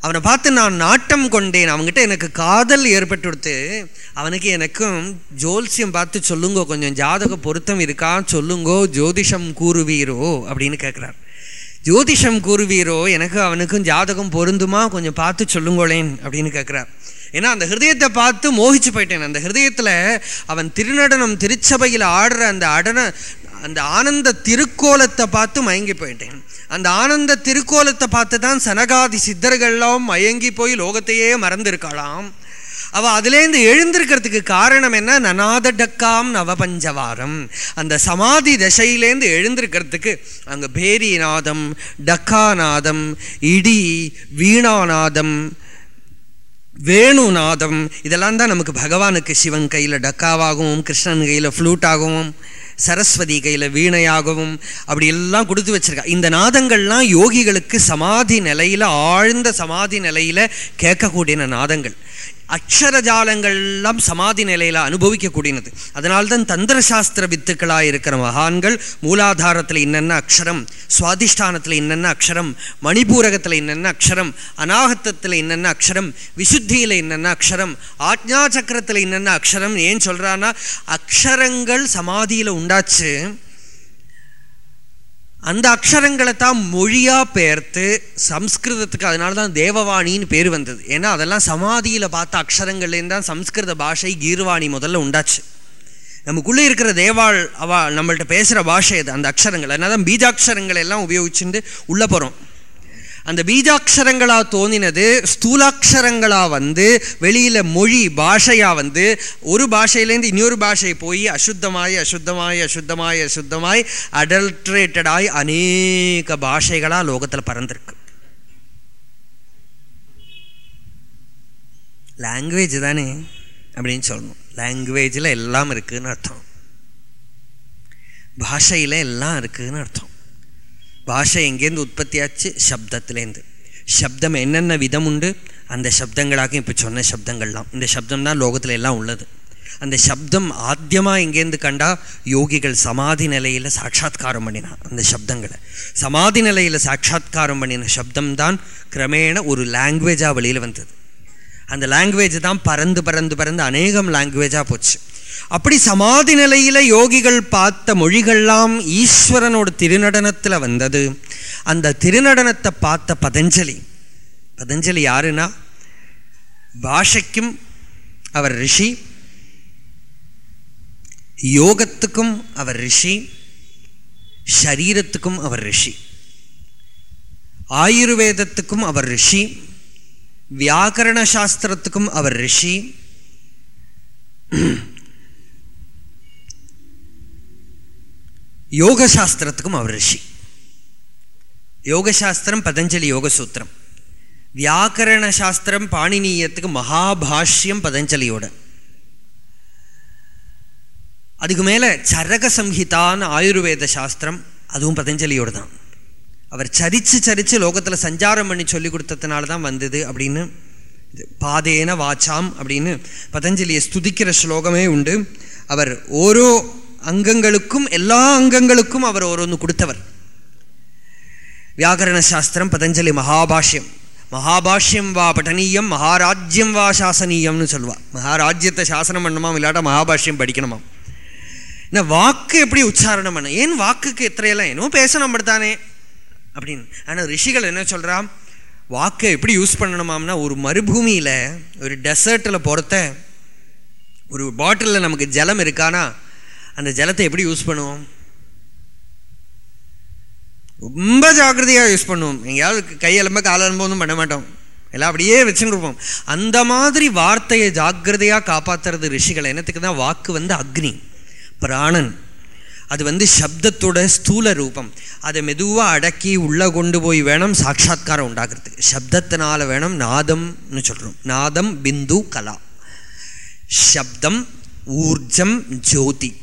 அவனை பார்த்து நான் நாட்டம் கொண்டேன். அவன்கிட்ட எனக்கு காதல் ஏற்பட்டுடுத்து. அவனுக்கு எனக்கும் ஜோல்சியம் பார்த்து சொல்லுங்கோ கொஞ்சம் ஜாதக பொருத்தம் இருக்கா? சொல்லுங்கோ ஜோதிஷம் கூறுவீரோ? அப்படின்னு கேட்குறார் ஜோதிஷம் கூறுவீரோ? எனக்கு அவனுக்கும் ஜாதகம் பொருந்துமா? கொஞ்சம் பார்த்து சொல்லுங்களேன் அப்படின்னு கேட்குறார் ஏன்னா அந்த ஹிருதயத்தை பார்த்து மோகிச்சு போயிட்டேன். அந்த ஹிருதயத்தில் அவன் திருநடனம் திருச்சபையில் ஆடுற அந்த அடன அந்த ஆனந்த திருக்கோலத்தை பார்த்து மயங்கி போயிட்டேன். அந்த ஆனந்த திருக்கோலத்தை பார்த்து தான் சனகாதி சித்தர்கள்லாம் மயங்கி போய் லோகத்தையே மறந்திருக்கலாம். அவள் அதுலேருந்து எழுந்திருக்கிறதுக்கு காரணம் என்ன? நனாத டக்காம் நவபஞ்சவாரம். அந்த சமாதி தசையிலேருந்து எழுந்திருக்கிறதுக்கு அங்கே பேரிநாதம் டக்காநாதம் இடி வீணாநாதம் வேணுநாதம் இதெல்லாம் தான் நமக்கு பகவானுக்கு சிவன் கையில் டக்காவாகவும் கிருஷ்ணன் கையில் ஃப்ளூட்டாகவும் சரஸ்வதி கையில் வீணையாகவும் அப்படி எல்லாம் கொடுத்து வச்சுருக்கா. இந்த நாதங்கள்லாம் யோகிகளுக்கு சமாதி நிலையில் ஆழ்ந்த சமாதி நிலையில் கேட்கக்கூடிய நாதங்கள். அக்ஷரஜாலங்கள்லாம் சமாதி நிலையில் அனுபவிக்கக்கூடியது. அதனால்தான் தந்திர சாஸ்திர வித்துக்களாக இருக்கிற மகான்கள் மூலாதாரத்தில் என்னென்ன அக்ஷரம் சுவாதிஷ்டானத்தில் என்னென்ன அக்ஷரம் மணிபூரகத்தில் என்னென்ன அக்ஷரம் அநாகத்தத்தில் என்னென்ன அக்ஷரம் விசுத்தியில் என்னென்ன அக்ஷரம் ஆக்ஞா சக்கரத்தில் என்னென்ன அக்ஷரம் ஏன் சொல்கிறான்னா அக்ஷரங்கள் சமாதியில் உண்டாச்சு. அந்த அக்ஷரங்களை தான் மொழியாக பெயர்த்து சம்ஸ்கிருதத்துக்கு அதனால தான் தேவவாணின்னு பேர் வந்தது. ஏன்னா அதெல்லாம் சமாதியில் பார்த்த அக்ஷரங்கள்லேருந்து தான் சம்ஸ்கிருத பாஷை கீர்வாணி முதல்ல உண்டாச்சு. நமக்குள்ளே இருக்கிற தேவாள் அவா நம்மள்ட்ட பேசுகிற பாஷை அது அந்த அக்ஷரங்கள். அதனால தான் பீஜாட்சரங்கள் எல்லாம் உபயோகிச்சுட்டு உள்ளே போகிறோம் அந்த பீஜாட்சரங்களா தோணினது ஸ்தூலாட்சரங்களா வந்து வெளியில மொழி பாஷையா வந்து ஒரு பாஷையிலேருந்து இன்னொரு பாஷை போய் அசுத்தமாய் அசுத்தமாய் அசுத்தமாய் அசுத்தமாய் அடல்ட்ரேட்டடாய் அநேக பாஷைகளா லோகத்தில் பறந்திருக்கு. லாங்குவேஜ் தானே அப்படின்னு சொல்லணும். லாங்குவேஜில் எல்லாம் இருக்குதுன்னு அர்த்தம். பாஷையில் எல்லாம் இருக்குதுன்னு அர்த்தம். பாஷை எங்கேருந்து உற்பத்தியாச்சு சப்தத்துலேருந்து சப்தம் என்னென்ன விதம் உண்டு அந்த சப்தங்களாக இப்போ சொன்ன சப்தங்கள்லாம் இந்த சப்தம் தான் லோகத்தில் எல்லாம் உள்ளது அந்த சப்தம் ஆத்தியமாக எங்கேருந்து கண்டா யோகிகள் சமாதி நிலையில் சாட்சாத்காரம் பண்ணினா அந்த சப்தங்களை சமாதி நிலையில் சாட்சாத்காரம் பண்ணின சப்தம் தான் கிரமேண ஒரு லாங்குவேஜாக வெளியில் வந்தது அந்த லாங்குவேஜ் தான் பறந்து பறந்து பறந்து அநேகம் லாங்குவேஜாக போச்சு அப்படி சமாதி நிலையில் யோகிகள் பார்த்த மொழிகள்லாம் ஈஸ்வரனோட திருநடனத்தில் வந்தது. அந்த திருநடனத்தை பார்த்த பதஞ்சலி. பதஞ்சலி யாருன்னா? பாஷைக்கும் அவர் ரிஷி. யோகத்துக்கும் அவர் ரிஷி. ஷரீரத்துக்கும் அவர் ரிஷி. ஆயுர்வேதத்துக்கும் அவர் ரிஷி. வியாக்கரண சாஸ்திரத்துக்கும் அவர் ரிஷி. யோக சாஸ்திரத்துக்கும் அவர் ரிஷி. யோகசாஸ்திரம் பதஞ்சலி யோகசூத்திரம். வியாக்கரண சாஸ்திரம் பாணினீயத்துக்கு மகாபாஷ்யம் பதஞ்சலியோட. அதுக்கு மேலே சரக சம்ஹிதான்னு ஆயுர்வேத சாஸ்திரம் அதுவும் பதஞ்சலியோடு தான். அவர் சரித்து சரிச்சு லோகத்தில் சஞ்சாரம் பண்ணி சொல்லி கொடுத்ததுனால தான் வந்தது அப்படின்னு பாதேன வாச்சாம் அப்படின்னு பதஞ்சலியை ஸ்துதிக்கிற ஸ்லோகமே உண்டு. அவர் ஓரோ அங்கங்களுக்கும் எல்லா அங்கங்களுக்கும் அவர் ஒன்று கொடுத்தவர். வியாக்கரண சாஸ்திரம் பதஞ்சலி மகாபாஷ்யம். மகாபாஷ்யம் வா பட்டனீயம் மகாராஜ்யம் வா சாசனீயம்னு சொல்லுவா. மகாராஜ்யத்தை சாசனம் பண்ணுமா இல்லாட்டா மகாபாஷ்யம் படிக்கணுமா என்ன வாக்கு எப்படி உச்சாரணம் பண்ண ஏன் வாக்குக்கு எத்தனையெல்லாம் ஏனோ பேசணும் படுத்தானே அப்படின்னு. ஆனால் ரிஷிகள் என்ன சொல்கிறான் வாக்கை எப்படி யூஸ் பண்ணணுமாம்னா ஒரு மறுபூமியில் ஒரு டெசர்ட்டில் பொறுத்த ஒரு பாட்டிலில் நமக்கு ஜலம் இருக்கானா அந்த ஜலத்தை எப்படி யூஸ் பண்ணுவோம்? ரொம்ப ஜாக்கிரதையாக யூஸ் பண்ணுவோம். எங்கேயாவது கையெலும்ப காலெலும்ப ஒன்றும் பண்ண மாட்டோம். எல்லாம் அப்படியே வச்சுட்டு இருப்போம். அந்த மாதிரி வார்த்தையை ஜாக்கிரதையாக காப்பாற்றுறது ரிஷிகள் என்னத்துக்கு தான் வாக்கு வந்து அக்னி பிராணன். அது வந்து சப்தத்தோட ஸ்தூல ரூபம். அதை மெதுவாக அடக்கி உள்ளே கொண்டு போய் வேணும் சாட்சா்காரம் உண்டாகிறதுக்கு சப்தத்தினால வேணும் நாதம்னு சொல்கிறோம் நாதம் பிந்து கலா. சப்தம் ஊர்ஜம் ஜோதி.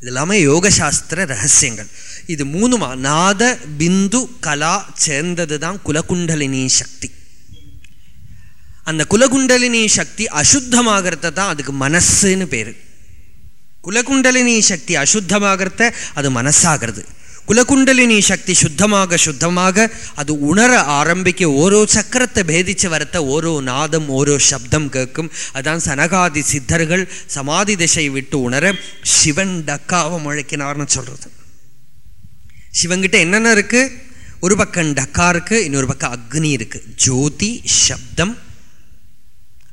இது எல்லாமே யோகசாஸ்திர ரகசியங்கள். இது மூணுமா? நாத பிந்து கலா சேர்ந்தது தான் குலகுண்டலினி சக்தி. அந்த குலகுண்டலினி சக்தி அசுத்தமாகிறத தான் அதுக்கு மனசுன்னு பேர். குலகுண்டலினி சக்தி அசுத்தமாகிறத அது மனசாகிறது. குலகுண்டலினி சக்தி சுத்தமாக சுத்தமாக அது உணர ஆரம்பிக்க ஓரோ சக்கரத்தை பேதிச்சு வரத்த ஓரோ நாதம் ஓரோ சப்தம் கேட்கும். அதான் சனகாதி சித்தர்கள் சமாதி திசையை விட்டு உணர சிவன் டக்காவை முழைக்கினார்னு சொல்கிறது சிவங்கிட்ட என்னென்ன இருக்குது ஒரு பக்கம் டக்கா இருக்குது இன்னொரு பக்கம் அக்னி இருக்குது ஜோதி சப்தம்.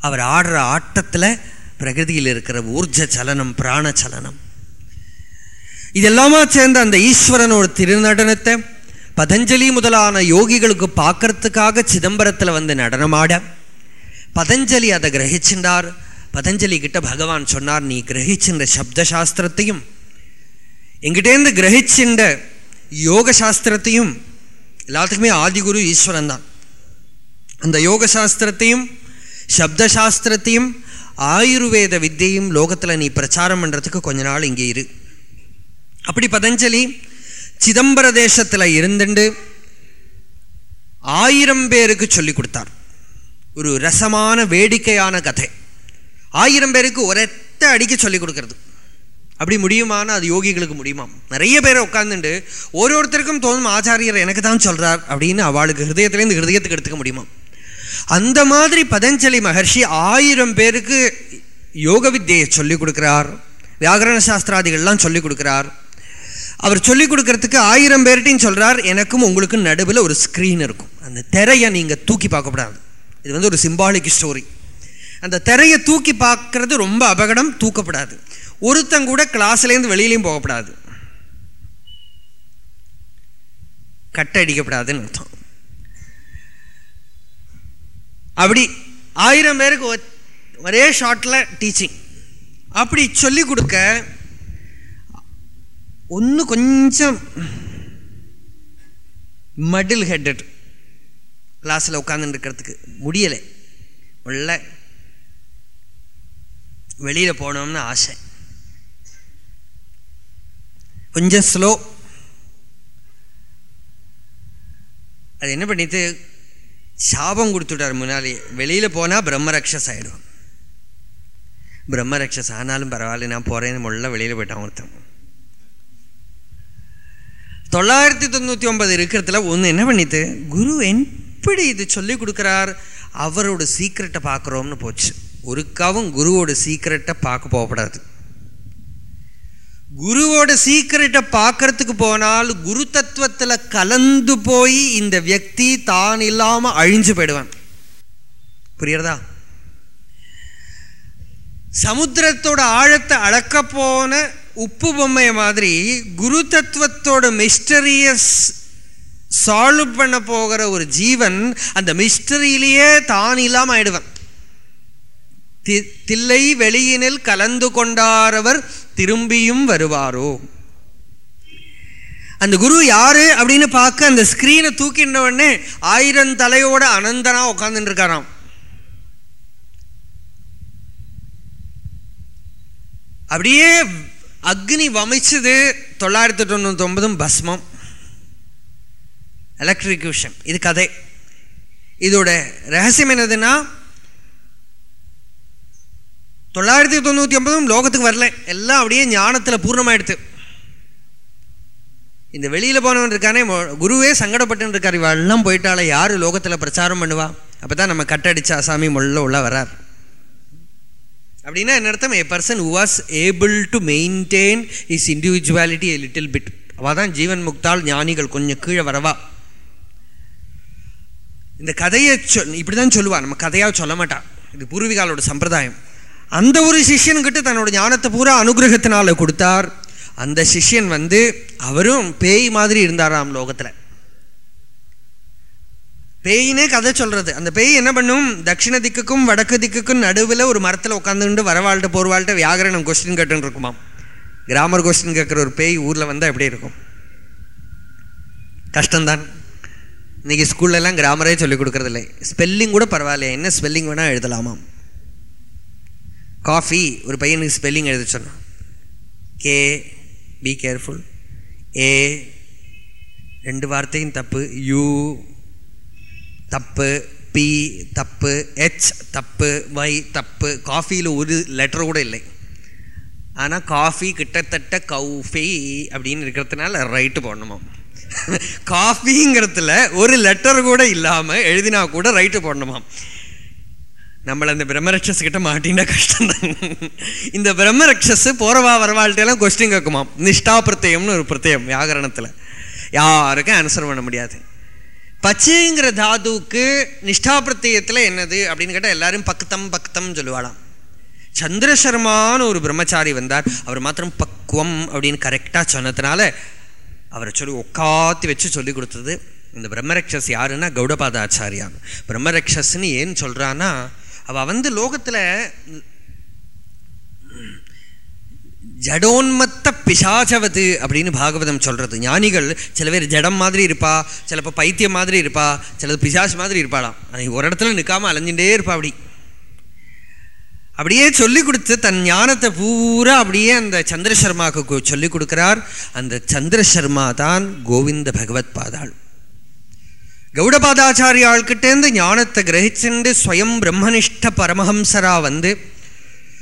அவர் ஆடுற ஆட்டத்தில் பிரகிருதியில் இருக்கிற ஊர்ஜ சலனம் பிராண சலனம். இதெல்லாமா சேர்ந்த அந்த ஈஸ்வரனோட திருநடனத்தை பதஞ்சலி முதலான யோகிகளுக்கு பார்க்கறதுக்காக சிதம்பரத்தில் வந்து நடனமாட. பதஞ்சலி அதை கிரகிச்சின்றார். பதஞ்சலி கிட்ட பகவான் சொன்னார் நீ கிரகிச்சின்ற சப்த சாஸ்திரத்தையும் எங்கிட்டேருந்து கிரகிச்சின்ற யோக சாஸ்திரத்தையும் எல்லாத்துக்குமே ஆதிகுரு ஈஸ்வரன் தான். அந்த யோக சாஸ்திரத்தையும் சப்த சாஸ்திரத்தையும் ஆயுர்வேத வித்தியையும் லோகத்தில் நீ பிரச்சாரம் பண்ணுறதுக்கு கொஞ்ச நாள் இங்கே இரு. அப்படி பதஞ்சலி சிதம்பர தேசத்தில் இருந்துண்டு ஆயிரம் பேருக்கு சொல்லி கொடுத்தார். ஒரு ரசமான வேடிக்கையான கதை. ஆயிரம் பேருக்கு ஒரத்த அடிக்க சொல்லி கொடுக்கறது. அப்படி முடியுமானா? அது யோகிகளுக்கு முடியுமா? நிறைய பேரை உட்காந்துண்டு ஒரு ஒருத்தருக்கும் தோணும் ஆச்சாரியர் எனக்கு தான் சொல்கிறார் அப்படின்னு அவளுக்கு ஹிருதயத்துலேருந்து ஹிருதயத்துக்கு எடுத்துக்க முடியுமா? அந்த மாதிரி பதஞ்சலி மகர்ஷி ஆயிரம் பேருக்கு யோக வித்தியை சொல்லிக் கொடுக்குறார். வியாகரண சாஸ்திராதிகள்லாம் சொல்லிக் கொடுக்குறார். அவர் சொல்லிக் கொடுக்கறதுக்கு ஆயிரம் பேர்கிட்டையும் சொல்கிறார் எனக்கும் உங்களுக்கும் நடுவில் ஒரு ஸ்க்ரீன் இருக்கும். அந்த திரையை நீங்கள் தூக்கி பார்க்கக்கூடாது இது வந்து ஒரு சிம்பாலிக் ஸ்டோரி அந்த திரையை தூக்கி பார்க்கறது ரொம்ப அபகடம் தூக்கப்படாது. ஒருத்தங்கூட கிளாஸ்லேருந்து வெளியிலையும் போகப்படாது. கட்டை அடிக்கப்படாதுன்னு அர்த்தம். அப்படி ஆயிரம் பேருக்கு ஒரே ஷார்ட்டில் டீச்சிங் அப்படி சொல்லி கொடுக்க ஒன்று கொஞ்சம் மடில் ஹெட்டட் கிளாஸில் உட்காந்துட்டு இருக்கிறதுக்கு முடியலை உள்ள வெளியில் போனோம்னு ஆசை கொஞ்சம் ஸ்லோ அது என்ன பண்ணிட்டு சாபம் கொடுத்துட்டார் முன்னாலே வெளியில் போனால் பிரம்மரக்ஷஸ் ஆகிடும் பிரம்மரக்ஷஸ் ஆனாலும் பரவாயில்ல நான் போகிறேன்னு முள்ள வெளியில் போயிட்டான் ஒருத்தன் தொள்ளாயிரத்தி தொண்ணூற்றி ஒன்பது இருக்கிறதுல ஒன்று என்ன பண்ணிட்டு குரு எப்படி இது சொல்லிக் கொடுக்குறார். அவரோட சீக்ரெட்டை பார்க்குறோம்னு போச்சு. ஒருக்காவும் குருவோட சீக்ரெட்டை பார்க்க போகப்படாது. குருவோட சீக்கிரட்டை பார்க்கறதுக்கு போனால் குரு தத்துவத்தில் கலந்து போய் இந்த வியக்தி தான் இல்லாமல் அழிஞ்சு போயிடுவான். புரியுறதா சமுத்திரத்தோட ஆழத்தை அளக்க போன உப்பு பொம்மை மாதிரி குரு தத்துவத்தோட மிஸ்டரியஸ் சால்வ் பண்ண போகிற ஒரு ஜீவன் அந்த மிஸ்டரியிலேயே தான் இல்லாமல் ஆயிடுவன் தி- தில்லை வெளியினில் கலந்து கொண்டாரவர் திரும்பியும் வருவாரோ? அந்த குரு யாரு அப்படின்னு பார்க்க அந்த ஸ்கிரீனை தூக்கின்ற உடனே ஆயிரம் தலையோட அனந்தனா உட்கார்ந்துட்டு இருக்காராம் அப்படியே அக்னி வமிச்சது தொள்ளாயிரத்தி தொண்ணூற்றி ஒன்பதும் பஸ்மம். எலக்ட்ரிக்யூஷன் இது கதை. இதோட ரகசியம் என்னதுன்னா தொள்ளாயிரத்தி தொண்ணூற்றி ஒன்பதும் லோகத்துக்கு வரல. எல்லாம் அப்படியே ஞானத்தில் பூர்ணமாயிடுது இந்த வெளியில் போனவன் இருக்கானே மொ- குருவே சங்கடப்பட்டு இருக்கார். இவெல்லாம் போயிட்டால யார் லோகத்தில் பிரச்சாரம் பண்ணுவா? அப்போ தான் நம்ம கட்டடிச்ச அசாமி முள்ள உள்ள வரார் அப்படின்னா என்ன அர்த்தம்? A person who able to maintain is individuality a little bit அவள் தான் ஜீவன் முக்தால் ஞானிகள் கொஞ்சம் கீழே வரவா. இந்த கதையை சொல் இப்படி தான் சொல்லுவா. நம்ம கதையாக சொல்ல மாட்டா. இது பூர்வீகாலோட சம்பிரதாயம். அந்த ஒரு சிஷியன்கிட்ட தன்னோட ஞானத்தை பூரா அனுகிரகத்தினால கொடுத்தார். அந்த சிஷ்யன் வந்து அவரும் பேய் மாதிரி இருந்தாராம் லோகத்தில். பேயினே கதை சொல்கிறது அந்த பேய் என்ன பண்ணும்? தட்சிண திக்குக்கும் வடக்கு திக்குக்கும் நடுவில் ஒரு மரத்தில் உட்காந்துட்டு வரவாழ்கிட்ட போர்வாழ்கிட்ட வியாகரணம் கொஸ்டின் கேட்டுன்னு இருக்குமாம். கிராமர் கொஸ்டின் கேட்குற ஒரு பேய் ஊரில் வந்தால் எப்படி இருக்கும்? கஷ்டம்தான். இன்றைக்கி ஸ்கூல்லலாம் கிராமரே சொல்லிக் கொடுக்கறதில்லை. ஸ்பெல்லிங் கூட பரவாயில்லையா. என்ன ஸ்பெல்லிங் வேணால் எழுதலாமாம். காஃபி ஒரு பையனுக்கு ஸ்பெல்லிங் எழுத சொன்னான். கே பி கேர்ஃபுல் ஏ ரெண்டு வார்த்தையும் தப்பு. யூ தப்பு பி தப்பு ஹெச் தப்பு வை தப்பு காஃபியில் ஒரு லெட்டர் கூட இல்லை. ஆனால் காஃபி கிட்டத்தட்ட கௌஃபி அப்படின்னு இருக்கிறதுனால ரைட்டு போடணுமா காஃபிங்கிறதுல ஒரு லெட்டர் கூட இல்லாமல் எழுதினா கூட ரைட்டு போடணுமாம். நம்மளை அந்த பிரம்மரக்ஷஸ் கிட்ட மாட்டினா கஷ்டம் தான் இந்த பிரம்மரக்ஷஸ் போறவா வரவாள்கிட்டலாம் கொஸ்டின் கேட்குமாம். நிஷ்டா பிரத்யம்னு ஒரு பிரத்யம் வியாகரணத்தில். யாருக்கும் ஆன்சர் பண்ண முடியாது. பச்சைங்கிற தாதுவுக்கு நிஷ்டாபிரத்தியத்தில் என்னது அப்படின்னு கேட்டால் எல்லாரும் பக்தம் பக்தம் சொல்லுவாளாம். சந்திரசர்மான்னு ஒரு பிரம்மச்சாரி வந்தார். அவர் மாத்திரம் பக்குவம் அப்படின்னு கரெக்டாக சொன்னதுனால அவரை சொல்லி உட்காத்தி வச்சு சொல்லி கொடுத்தது இந்த பிரம்மரக்ஷஸ் யாருன்னா கௌடபாதாச்சாரியா பிரம்மரக்ஷஸ்ன்னு ஏன் சொல்கிறான்னா அவள் வந்து லோகத்தில் ஜடோன்மத் ஜடோன்மத்த பிசாச்சவது அப்படின்னு பாகவதம் சொல்றது. ஞானிகள் சில பேர் ஜடம் மாதிரி இருப்பா சிலப்போ பைத்தியம் மாதிரி இருப்பா சிலது பிசாசு மாதிரி இருப்பாளாம். அன்னைக்கு ஒரு இடத்துல நிற்காமல் அலைஞ்சுட்டே இருப்பா அப்படி. அப்படியே சொல்லி கொடுத்து தன் ஞானத்தை பூரா அப்படியே அந்த சந்திரசர்மாவுக்கு சொல்லி கொடுக்கிறார். அந்த சந்திரசர்மா தான் கோவிந்த பகவத் பாதாள். கௌடபாதாச்சாரியாள்கிட்டேருந்து ஞானத்தை கிரகிச்சுண்டு ஸ்வயம் பிரம்மனிஷ்ட பரமஹம்சரா வந்து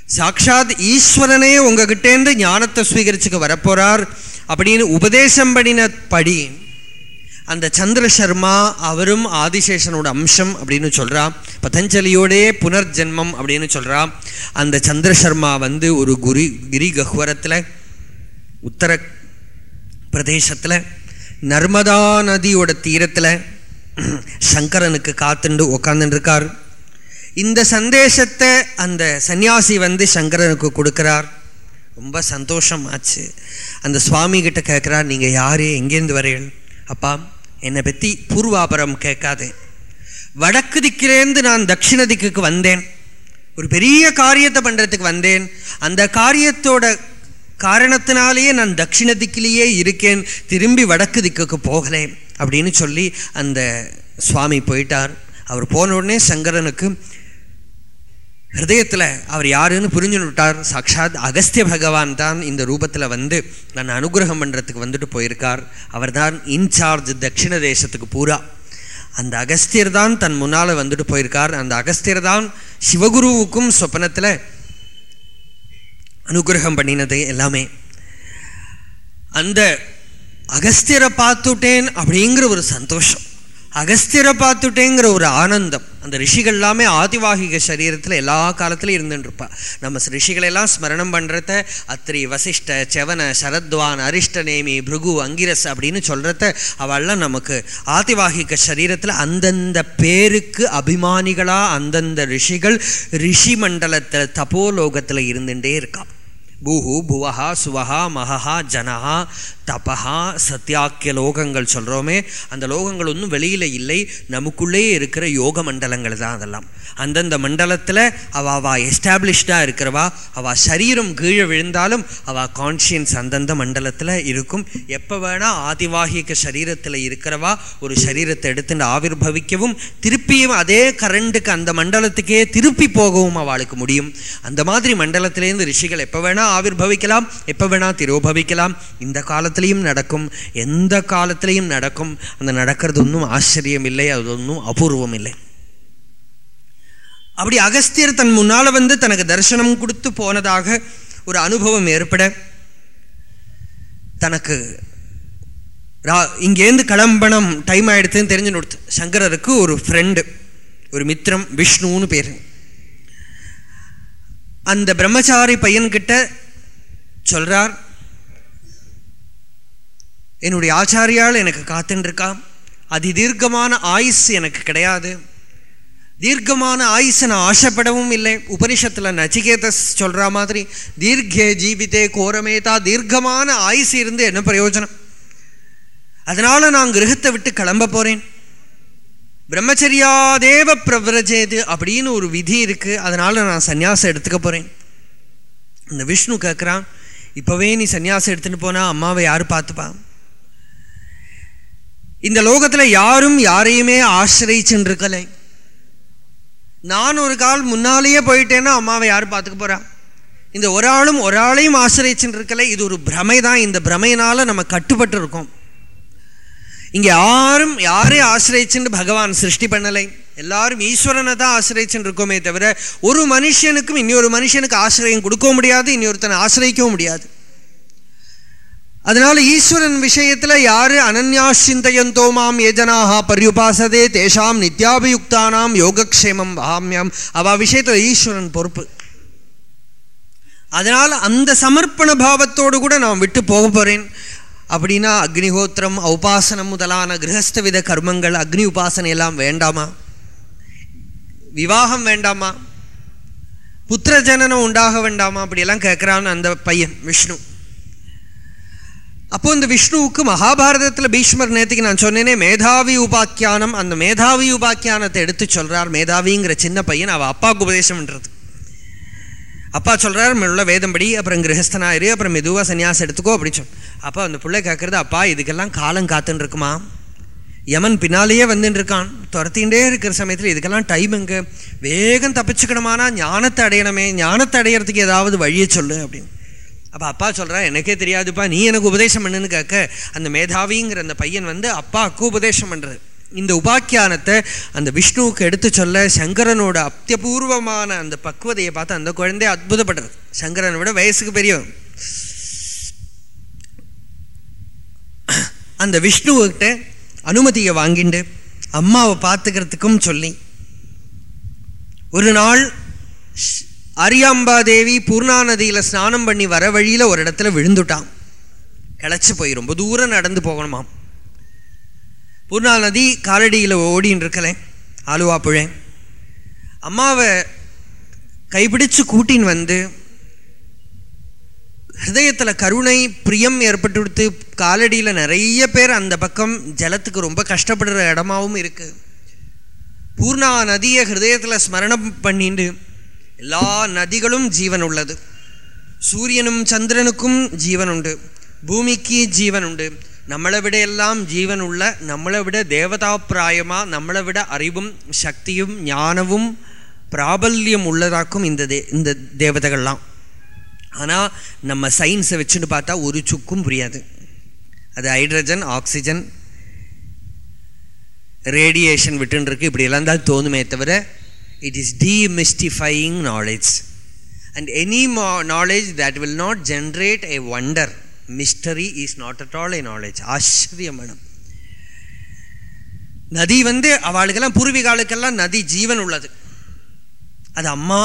சாக்ஷாத் ஈஸ்வரனே உங்ககிட்டேருந்து ஞானத்தை ஸ்வீகரிச்சுக்க வரப்போகிறார் அப்படின்னு உபதேசம் பண்ணின படி அந்த சந்திரசர்மா அவரும் ஆதிசேஷனோட அம்சம் அப்படின்னு சொல்கிறா பதஞ்சலியோடே புனர்ஜென்மம் அப்படின்னு சொல்றா. அந்த சந்திரசர்மா வந்து ஒரு குரி கிரி கஹ்வரத்தில் உத்தர பிரதேசத்தில் நர்மதா நதியோட தீரத்தில் சங்கரனுக்கு காத்துண்டு உக்காந்துட்டு இந்த சந்தேசத்தை அந்த சன்னியாசி வந்து சங்கரனுக்கு கொடுக்குறார். ரொம்ப சந்தோஷம் ஆச்சு அந்த சுவாமி கிட்ட கேட்குறார் நீங்கள் யார்? எங்கேருந்து வரீர்கள்? அப்பா என்னை பற்றி பூர்வாபரம் கேட்காது. வடக்கு திக்கிலேருந்து நான் தட்சிண திக்குக்கு வந்தேன். ஒரு பெரிய காரியத்தை பண்ணுறதுக்கு வந்தேன். அந்த காரியத்தோட காரணத்தினாலேயே நான் தட்சிண திக்கிலேயே இருக்கேன். திரும்பி வடக்கு திக்குக்கு போகலை அப்படின்னு சொல்லி அந்த சுவாமி போயிட்டார். அவர் போன உடனே சங்கரனுக்கு ஹிருதயத்தில் அவர் யாருன்னு புரிஞ்சுன்னு விட்டார். சாக்ஷாத் அகஸ்திய பகவான் தான் இந்த ரூபத்தில் வந்து நான் அனுகிரகம் பண்ணுறதுக்கு வந்துட்டு போயிருக்கார். அவர் தான் இன்சார்ஜ் தட்சிண தேசத்துக்கு பூரா. அந்த அகஸ்தியர் தான் தன் முன்னால் வந்துட்டு போயிருக்கார். அந்த அகஸ்தியர் தான் சிவகுருவுக்கும் சொப்பனத்தில் அனுகிரகம் பண்ணினது எல்லாமே. அந்த அகஸ்தியரை பார்த்துட்டேன் அப்படிங்கிற ஒரு சந்தோஷம். அகஸ்தியரை பார்த்துட்டேங்கிற ஒரு ஆனந்தம். அந்த ரிஷிகள் எல்லாமே ஆதிவாகிக சரீரத்தில் எல்லா காலத்திலும் இருந்துட்டுருப்பா நம்ம ரிஷிகளெல்லாம் ஸ்மரணம் பண்ணுறத அத்திரி வசிஷ்ட செவன சரத்வான் அரிஷ்ட நேமி பிருகு அங்கிரஸ் அப்படின்னு சொல்கிறத அவள்லாம் நமக்கு ஆதிவாகிக சரீரத்தில் அந்தந்த பேருக்கு அபிமானிகளாக அந்தந்த ரிஷிகள் ரிஷி மண்டலத்தில் தபோலோகத்தில் இருந்துகிட்டே இருக்கான் பூஹு புவஹா சுவஹா மகஹா ஜனஹா தபஹா சத்யாக்கிய லோகங்கள் சொல்கிறோமே அந்த லோகங்கள் ஒன்றும் வெளியில் இல்லை நமக்குள்ளே இருக்கிற யோக மண்டலங்கள் தான் அதெல்லாம். அந்தந்த மண்டலத்தில் அவா அவ எஸ்டாப்ளிஷ்டாக இருக்கிறவா அவள் சரீரம் கீழே விழுந்தாலும் அவள் கான்ஷியன்ஸ் அந்தந்த மண்டலத்தில் இருக்கும். எப்போ வேணால் ஆதிவாகிக சரீரத்தில் இருக்கிறவா ஒரு சரீரத்தை எடுத்துட்டு ஆவிர்பவிக்கவும் திருப்பியும் அதே கரண்டுக்கு அந்த மண்டலத்துக்கே திருப்பி போகவும் அவளுக்கு முடியும். அந்த மாதிரி மண்டலத்திலேருந்து ரிஷிகள் எப்போ வேணால் ஆவிர்பவிக்கலாம். எப்போ வேணால் திரோபவிக்கலாம். இந்த காலத்திலையும் நடக்கும். எந்த காலத்திலையும் நடக்கும். அந்த நடக்கிறது ஒன்றும் ஆச்சரியம் இல்லை அது ஒன்றும் அபூர்வம் இல்லை அப்படி அகஸ்தியர் தன் முன்னால் வந்து தனக்கு தரிசனம் கொடுத்து போனதாக ஒரு அனுபவம் ஏற்பட தனக்கு இங்கேருந்து கிளம்பணம் டைம் ஆகிடுதுன்னு தெரிஞ்சு கொடுத்து சங்கரருக்கு ஒரு ஃப்ரெண்டு ஒரு மித்திரம் விஷ்ணுன்னு பேர். அந்த பிரம்மச்சாரி பையன்கிட்ட சொல்றார் என்னுடைய ஆச்சாரியால் எனக்கு காத்துன்னு இருக்கா அதி தீர்க்கமான ஆயுஸ் எனக்கு கிடையாது. தீர்க்கமான ஆயுசை நான் ஆசைப்படவும் இல்லை. உபனிஷத்தில் நச்சிகேதஸ் சொல்கிற மாதிரி தீர்க்கே ஜீவிதே கோரமேதா. தீர்க்கமான ஆயுஸ் இருந்து என்ன பிரயோஜனம்? அதனால் நான் கிரகத்தை விட்டு கிளம்ப போகிறேன் பிரம்மச்சரியாதேவ பிரவரஜேது அப்படின்னு ஒரு விதி இருக்குது அதனால் நான் சன்னியாசம் எடுத்துக்க போகிறேன் இந்த விஷ்ணு கேட்குறான் இப்போவே நீ சன்னியாசம் எடுத்துகிட்டு போனால் அம்மாவை யார் பார்த்துப்பா? இந்த லோகத்தில் யாரும் யாரையுமே ஆசிரிச்சுன்னு இருக்கலை நான் ஒரு கால் முன்னாலேயே போயிட்டேன்னா அம்மாவை யார் பார்த்துக்க போகிறா இந்த ஒரு ஆளும் ஒரு ஆளையும் ஆசிரியச்சுன்னு இருக்கலை இது ஒரு பிரமை தான் இந்த பிரமையினால் நம்ம கட்டுப்பட்டு இருக்கோம் இங்கே யாரும் யாரையும் ஆசிரியச்சுன்னு பகவான் சிருஷ்டி பண்ணலை. எல்லாரும் ஈஸ்வரனை தான் ஆசிரியச்சுன்னு இருக்கோமே தவிர ஒரு மனுஷனுக்கும் இன்னொரு மனுஷனுக்கு ஆசிரியம் கொடுக்கவும் முடியாது இன்னொருத்தனை ஆசிரியக்கவும் முடியாது. அதனால ஈஸ்வரன் விஷயத்தில் யாரு? அனன்யா சிந்தையந்தோ மாம் ஏஜனாக பரியுபாசதே தேஷாம் நித்யாபியுக்தானாம் யோகக்ஷேமம் வகாமியம் அவ விஷயத்தில் ஈஸ்வரன் பொறுப்பு. அதனால் அந்த சமர்ப்பண பாவத்தோடு கூட நான் விட்டு போக போகிறேன் அப்படின்னா அக்னிஹோத்திரம் உபாசனம் முதலான கிரகஸ்தவித கர்மங்கள் அக்னி உபாசனை எல்லாம் வேண்டாமா? விவாகம் வேண்டாமா? புத்திர ஜனனம் உண்டாக வேண்டாமா? அப்படியெல்லாம் கேட்குறான்னு அந்த பையன் விஷ்ணு. அப்போ இந்த விஷ்ணுவுக்கு மகாபாரதத்தில் பீஷ்மர் நேற்றுக்கு நான் சொன்னேனே மேதாவி உபாக்கியானம். அந்த மேதாவி உபாக்கியானத்தை எடுத்து சொல்கிறார் மேதாவிங்கிற சின்ன பையன். அவள் அப்பாவுக்கு உபதேசம் பண்ணுறது அப்பா சொல்கிறார் மெல்ல வேதம்படி அப்புறம் கிரகஸ்தனாயிரு அப்புறம் மெதுவாக சன்னியாசம் எடுத்துக்கோ அப்படி சொல். அப்போ அந்த பிள்ளை கேட்குறது அப்பா இதுக்கெல்லாம் காலம் காத்துன்னு இருக்குமா? யமன் பின்னாலேயே வந்துட்டு இருக்கான் துரத்திகிட்டே இருக்கிற சமயத்தில் இதுக்கெல்லாம் டைம் எங்கே? வேகம் தப்பிச்சுக்கணுமானா ஞானத்தை அடையணுமே. ஞானத்தை அடையிறதுக்கு ஏதாவது வழியை சொல்லு அப்படின்னு. அப்போ அப்பா சொல்கிறா எனக்கே தெரியாதுப்பா நீ எனக்கு உபதேசம் பண்ணுன்னு கேட்க. அந்த மேதாவிங்கிற அந்த பையன் வந்து அப்பாவுக்கு உபதேசம் பண்ணுறது இந்த உபாக்கியானத்தை அந்த விஷ்ணுவுக்கு எடுத்து சொல்ல சங்கரனோட அத்தியபூர்வமான அந்த பக்குவதையை பார்த்து அந்த குழந்தை அற்புதப்படுறது சங்கரனை விட வயசுக்கு பெரியவன் அந்த விஷ்ணுவுக்கிட்ட அனுமதியை வாங்கிண்டு அம்மாவை பார்த்துக்கிறதுக்கும் சொல்லி ஒரு நாள் அரியாம்பா தேவி ஸ்நானம் பண்ணி வர வழியில் ஒரு இடத்துல விழுந்துட்டான். கிளச்சி போய் ரொம்ப தூரம் நடந்து போகணுமாம். பூர்ணா நதி காலடியில் ஓடின்னு இருக்கலேன் ஆலுவா புழை அம்மாவை கைப்பிடிச்சு கூட்டின்னு வந்து ஹிருதயத்தில் கருணை பிரியம் ஏற்பட்டு கொடுத்து காலடியில் நிறைய பேர் அந்த பக்கம் ஜலத்துக்கு ரொம்ப கஷ்டப்படுற இடமாவும் இருக்குது பூர்ணா நதியை ஹிருதயத்தில் ஸ்மரணம் பண்ணிட்டு எல்லா நதிகளும் ஜீவன் உள்ளது சூரியனும் சந்திரனுக்கும் ஜீவன் உண்டு பூமிக்கு ஜீவன் உண்டு நம்மளை விட எல்லாம் ஜீவன் உள்ள நம்மளை விட தேவதாப்பிராயமாக நம்மளை விட அறிவும் சக்தியும் ஞானமும் பிராபல்யம் உள்ளதாக்கும் இந்த தே இந்த தேவதைகள்லாம். ஆனால் நம்ம சயின்ஸை வச்சுன்னு பார்த்தா ஒரு சுக்கும் புரியாது. அது ஹைட்ரஜன் ஆக்சிஜன் ரேடியேஷன் விட்டுருக்கு இப்படியெல்லாம் தான் தோணுமே தவிர it is demystifying knowledge. And any knowledge that will not generate a wonder mystery is not at all a knowledge ஆச்சரியமான நதி வந்து அவளுக்கெல்லாம் பூர்வீகாலுக்கெல்லாம் நதி ஜீவன் உள்ளது. அது அம்மா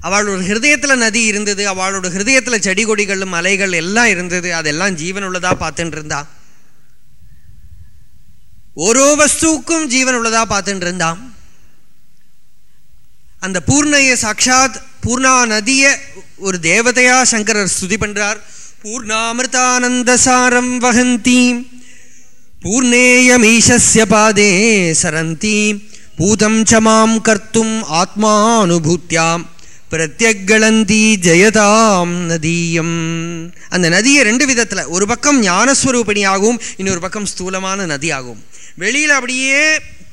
அவளோட ஹிருதயத்தில் நதி இருந்தது அவளோட ஹிருதயத்தில் செடி கொடிகள் மலைகள் எல்லாம் இருந்தது அதெல்லாம் ஜீவன் உள்ளதாக பார்த்துட்டு இருந்தா ஓரோ வஸ்துவுக்கும் ஜீவன் உள்ளதாக பார்த்துட்டு இருந்தான் அந்த பூர்ணைய சாட்சாத் பூர்ணா நதியை ஒரு தேவதையா சங்கரர் ஸ்துதி பண்றார். பூர்ணாமிருதானந்தசாரம் வகந்தீம் பூர்ணேயமீஷஸ்ய பாதே சரந்தீம் பூதம் சமாம் கர்த்தும் ஆத்மானுபூத்தியாம் பிரத்யக்களந்தி ஜெயதாம் நதியம். அந்த நதியை ரெண்டு விதத்தில் ஒரு பக்கம் ஞானஸ்வரூபிணியாகவும் இன்னொரு பக்கம் ஸ்தூலமான நதியாகும் வெளியில் அப்படியே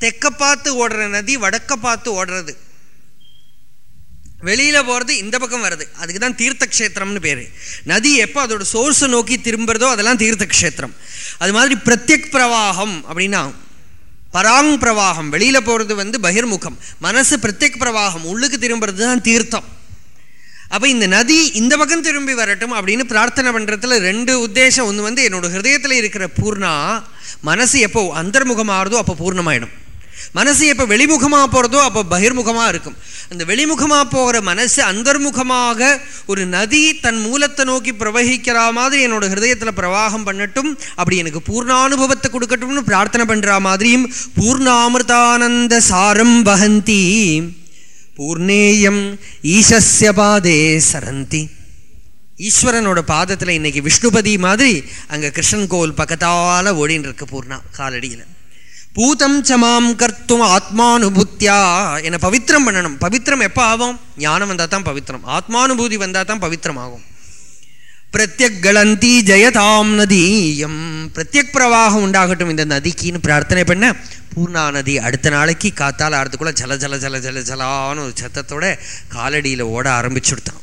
தெக்க பார்த்து ஓடுற நதி வடக்க பார்த்து ஓடுறது. வெளியில் போகிறது இந்த பக்கம் வருது அதுக்கு தான் தீர்த்த கஷேத்திரம்னு பேர். நதி எப்போ அதோட சோர்ஸை நோக்கி திரும்புறதோ அதெல்லாம் தீர்த்த கஷேத்திரம் அது மாதிரி பிரத்யக் பிரவாகம் அப்படின்னா பராங் பிரவாகம் வெளியில் போகிறது வந்து பகிர்முகம். மனசு பிரத்யக் பிரவாகம் உள்ளுக்கு திரும்புறது தான் தீர்த்தம். அப்போ இந்த நதி இந்த பக்கம் திரும்பி வரட்டும் அப்படின்னு பிரார்த்தனை பண்ணுறதுல ரெண்டு உத்தேசம். ஒன்று வந்து என்னோட ஹிருதயத்துல இருக்கிற பூர்ணா மனசு எப்போ அந்தர்முகமாகிறதோ அப்போ பூர்ணமாயிடும். மனசு எப்போ வெளிமுகமாக போகிறதோ அப்போ பகிர்முகமாக இருக்கும். அந்த வெளிமுகமாக போகிற மனசு அந்தர்முகமாக ஒரு நதி தன் மூலத்தை நோக்கி பிரவகிக்கிற மாதிரி என்னோட ஹிருதயத்தில் பிரவாகம் பண்ணட்டும் அப்படி எனக்கு பூர்ணானுபவத்தை கொடுக்கட்டும்னு பிரார்த்தனை பண்ணுற மாதிரியும் பூர்ணாமிருதானந்த சாரம் வகந்தி பூர்ணேயம் ஈசஸ்ய பாதே சரந்தி. ஈஸ்வரனோட பாதத்தில் இன்னைக்கு விஷ்ணுபதி மாதிரி அங்கே கிருஷ்ணன் கோவில் பக்கத்தால் ஓடின்னு இருக்கு பூர்ணா காலடியில். பூதம் சமாம் கர்த்தும் ஆத்மானுபூத்தியா என்னை பவித்திரம் பண்ணணும். பவித்திரம் எப்போ ஆகும்? ஞானம் வந்தால் தான் பவித்திரம். ஆத்மானுபூதி வந்தால் தான் பவித்திரம் ஆகும் பிரத்யக் கலந்தி ஜெயதாம் நதியம். பிரத்யக் பிரவாகம் உண்டாகட்டும் இந்த நதிக்குன்னு பிரார்த்தனை பண்ண பூர்ணா நதி அடுத்த நாளைக்கு காத்தால் ஆறதுக்குள்ளே ஜல ஜல ஜல ஜல ஜலான்னு ஒரு சத்தத்தோட காலடியில் ஓட ஆரம்பிச்சுடுத்தான்.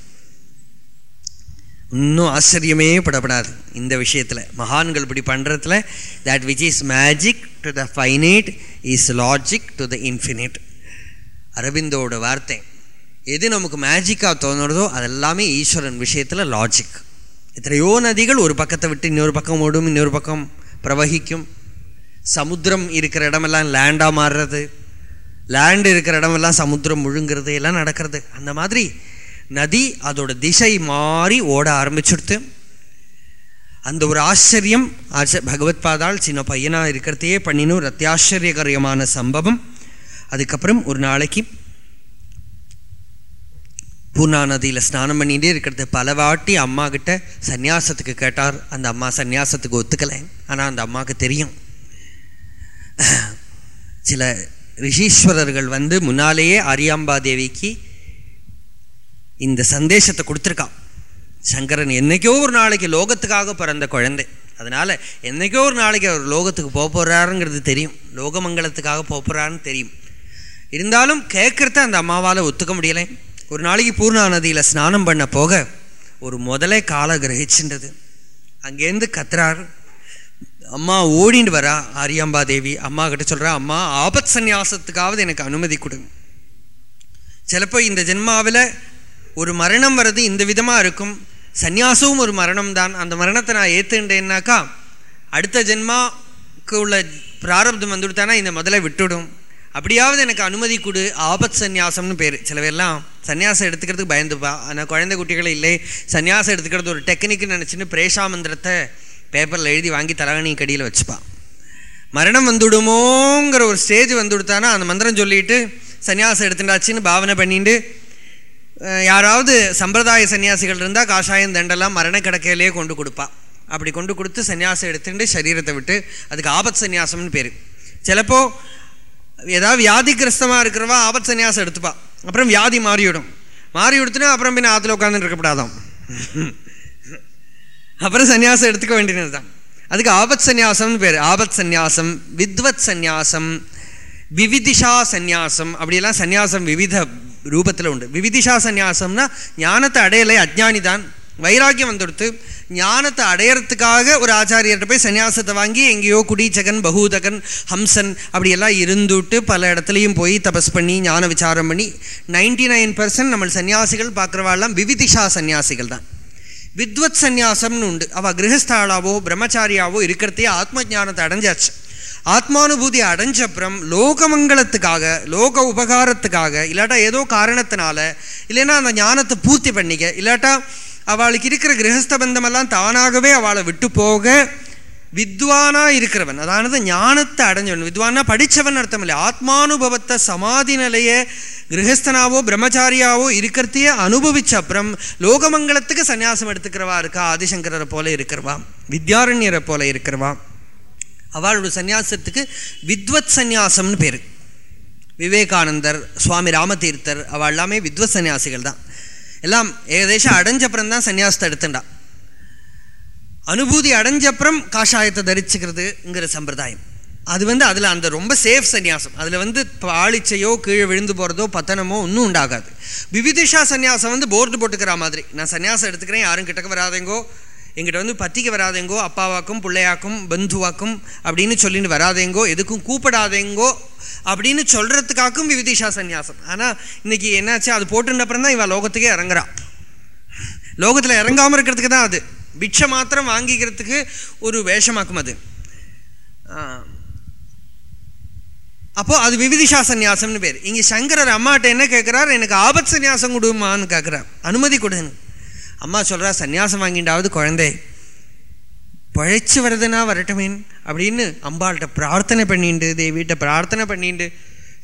இன்னும் ஆச்சரியமே படப்படாது. இந்த விஷயத்தில் மகான்கள் இப்படி பண்ணுறதுல that which is magic to the finite is logic to the infinite அரவிந்தோட வார்த்தை எது நமக்கு மேஜிக்காக தோணுறதோ அதெல்லாமே ஈஸ்வரன் விஷயத்தில் லாஜிக் எத்தனையோ நதிகள் ஒரு பக்கத்தை விட்டு இன்னொரு பக்கம் ஓடும் இன்னொரு பக்கம் பிரவகிக்கும். சமுத்திரம் இருக்கிற இடமெல்லாம் லேண்டாக மாறுறது. லேண்ட் இருக்கிற இடமெல்லாம் சமுத்திரம் முழுங்கிறது எல்லாம் நடக்கிறது. அந்த மாதிரி நதி அதோட திசை மாறி ஓட ஆரம்பிச்சுடுத்து. அந்த ஒரு ஆச்சரியம் ஆச்ச பகவத் பாதால் சின்ன பையனாக இருக்கிறதையே பண்ணினும் ரத்தியாச்சரியகரியமான சம்பவம். அதுக்கப்புறம் ஒரு நாளைக்கு பூர்ணா நதியில் ஸ்நானம் பண்ணிகிட்டே இருக்கிறது பல வாட்டி அம்மா கிட்ட சந்நியாசத்துக்கு கேட்டார். அந்த அம்மா சந்நியாசத்துக்கு ஒத்துக்கலை. ஆனால் அந்த அம்மாவுக்கு தெரியும். சில ரிஷீஸ்வரர்கள் வந்து முன்னாலேயே ஆரியாம்பா தேவிக்கு இந்த சந்தேசத்தை கொடுத்துருக்கான். சங்கரன் என்னைக்கோ ஒரு நாளைக்கு லோகத்துக்காக பிறந்த குழந்தை. அதனால் என்னைக்கோ ஒரு நாளைக்கு அவர் லோகத்துக்கு போக போகிறாருங்கிறது தெரியும். லோகமங்கலத்துக்காக போக போகிறான்னு தெரியும். இருந்தாலும் கேட்குறத அந்த அம்மாவால் ஒத்துக்க முடியலை. ஒரு நாளைக்கு பூர்ணா நதியில் ஸ்நானம் பண்ண போக ஒரு முதலே காலை கிரகிச்சுன்றது. அங்கேருந்து கத்துறார். அம்மா ஓடிண்டு வரா ஆரியாம்பா தேவி. அம்மா கிட்ட சொல்கிறா அம்மா ஆபத் சந்நியாசத்துக்காவது எனக்கு அனுமதி கொடுங்க. சிலப்போ இந்த ஜென்மாவில் ஒரு மரணம் வர்றது இந்த விதமாக இருக்கும். சந்நியாசமும் ஒரு மரணம் தான் அந்த மரணத்தை நான் ஏற்றுண்டேன்னாக்கா அடுத்த ஜென்மாவுக்கு உள்ள பிராரப்தம் வந்துவிட்டானா இந்த முதல்ல விட்டுடும். அப்படியாவது எனக்கு அனுமதி கொடு. ஆபத் சந்நியாசம்னு பேர். சில பேர்லாம் சன்னியாசம் எடுத்துக்கிறதுக்கு பயந்துப்பா ஆனால் குழந்தை குட்டிகள் இல்லை. சன்னியாசம் எடுத்துக்கிறது ஒரு டெக்னிக்னு நினச்சின்னு பிரேஷா மந்திரத்தை பேப்பரில் எழுதி வாங்கி தலகாணி கடியில் வச்சுப்பான் மரணம் வந்துடுமோங்கிற ஒரு ஸ்டேஜ் வந்துவிட்டானா அந்த மந்திரம் சொல்லிட்டு சன்னியாசம் எடுத்துட்டாச்சுன்னு பாவனை பண்ணிட்டு யாராவது சம்பிரதாய சன்னியாசிகள் இருந்தால் காஷாயம் தண்டெல்லாம் மரணக்கடக்கையிலே கொண்டு கொடுப்பா. அப்படி கொண்டு கொடுத்து சன்னியாசம் எடுத்துட்டு சரீரத்தை விட்டு அதுக்கு ஆபத் சன்னியாசம்னு பேர். சிலப்போ ஏதாவது வியாதிகிரஸ்தமாக இருக்கிறவா ஆபத் சன்னியாசம் எடுத்துப்பா. அப்புறம் வியாதி மாறிவிடும். மாறி விடுத்துனா அப்புறம் பின்ன ஆற்றுல உட்காந்து இருக்கப்படாதான் அப்புறம் சன்னியாசம் எடுத்துக்க வேண்டியது தான் அதுக்கு ஆபத் சந்நியாசம்னு பேர். ஆபத் சந்நியாசம் வித்வத் சந்நியாசம் விவிதிஷா சந்நியாசம் அப்படியெல்லாம் சந்நியாசம் விவித ரூபத்தில் உண்டு விவிதிஷா சந்நியாசம்னா ஞானத்தை அடையலை அஜ்ஞானி தான் வைராக்கியம் வந்துடுத்து. ஞானத்தை அடையறதுக்காக ஒரு ஆச்சாரியர்கிட்ட போய் சன்னியாசத்தை வாங்கி எங்கேயோ குடிச்சகன் பகூதகன் ஹம்சன் அப்படியெல்லாம் இருந்துட்டு பல இடத்துலையும் போய் தபஸ் பண்ணி ஞான விசாரம் பண்ணி நைன்டி நைன் பர்சன்ட் நம்ம சன்னியாசிகள் பார்க்குறவாள்லாம் விவிதிஷா சன்னியாசிகள் தான் வித்வத் சந்நியாசம்னு உண்டு. அவள் கிரகஸ்தாளாவோ பிரம்மச்சாரியாவோ இருக்கிறதையே ஆத்ம ஞானத்தை அடைஞ்சாச்சு. ஆத்மானுபூதி அடைஞ்ச அப்புறம் லோகமங்கலத்துக்காக லோக உபகாரத்துக்காக இல்லாட்டா ஏதோ காரணத்தினால இல்லைன்னா அந்த ஞானத்தை பூர்த்தி பண்ணிக்க இல்லாட்டா அவளுக்கு இருக்கிற கிரகஸ்த பந்தமெல்லாம் தானாகவே அவளை விட்டு போக வித்வானா இருக்கிறவன். அதானது ஞானத்தை அடைஞ்சவன். வித்வானா படித்தவன் அர்த்தம் இல்லை. ஆத்மானுபவத்தை சமாதி நிலைய கிரகஸ்தனாவோ பிரம்மச்சாரியாவோ இருக்கிறதையே அனுபவிச்ச அப்புறம் லோகமங்கலத்துக்கு சன்னியாசம் எடுத்துக்கிறவா இருக்கா? ஆதிசங்கரரை போல இருக்கிறவா? வித்யாரண்யரை போல இருக்கிறவா? அவளுடைய சந்நியாசத்துக்கு வித்வத் சந்நியாசம்னு பேர். விவேகானந்தர் சுவாமி ராமதீர்த்தர் அவள் எல்லாமே வித்வத் சன்னியாசிகள் தான். எல்லாம் ஏகதேசம் அடைஞ்சப்புறம் தான் சன்னியாசத்தை எடுத்துண்டா அனுபூதி அடைஞ்சப்புறம் காஷாயத்தை தரிச்சுக்கிறதுங்கிற சம்பிரதாயம். அது வந்து அதில் அந்த ரொம்ப சேஃப் சன்னியாசம் அதில் வந்து பாளிச்சையோ கீழே விழுந்து போகிறதோ பத்தனமோ ஒன்றும் உண்டாகாது. விவிதிஷா சன்னியாசம் வந்து போர்டு போட்டுக்கிற மாதிரி. நான் சன்னியாசம் எடுத்துக்கிறேன் யாரும் கிட்டக்க வராதேங்கோ. எங்கிட்ட வந்து பத்திக்கு வராதேங்கோ அப்பாவாக்கும் பிள்ளையாக்கும் பந்துவாக்கும் அப்படின்னு சொல்லின்னு வராதேங்கோ எதுக்கும் கூப்பிடாதேங்கோ அப்படின்னு சொல்கிறதுக்காக்கும் விவிதிஷா சன்னியாசம் ஆனால் இன்றைக்கி என்னாச்சு அது போட்டுனப்புறம் தான் இவன் லோகத்துக்கே இறங்குறா லோகத்தில் இறங்காமல் இருக்கிறதுக்கு தான் அது. பிட்சை மாத்திரம் வாங்கிக்கிறதுக்கு ஒரு வேஷமாக்கும் அது. அப்போ அது விவிதிஷா சந்நியாசம்னு பேர். இங்கே சங்கரர் அம்மாட்ட என்ன கேட்குறார் எனக்கு ஆபத் சந்நியாசம் கொடுமான்னு கேட்குறார் அனுமதி கொடுன்னு. அம்மா சொல்கிறா சன்னியாசம் வாங்கிண்டாவது குழந்தை. பழைச்சி வருதுன்னா வரட்டுமேன் அப்படின்னு அம்பாள்கிட்ட பிரார்த்தனை பண்ணிண்டு தேவிகிட்ட பிரார்த்தனை பண்ணிண்டு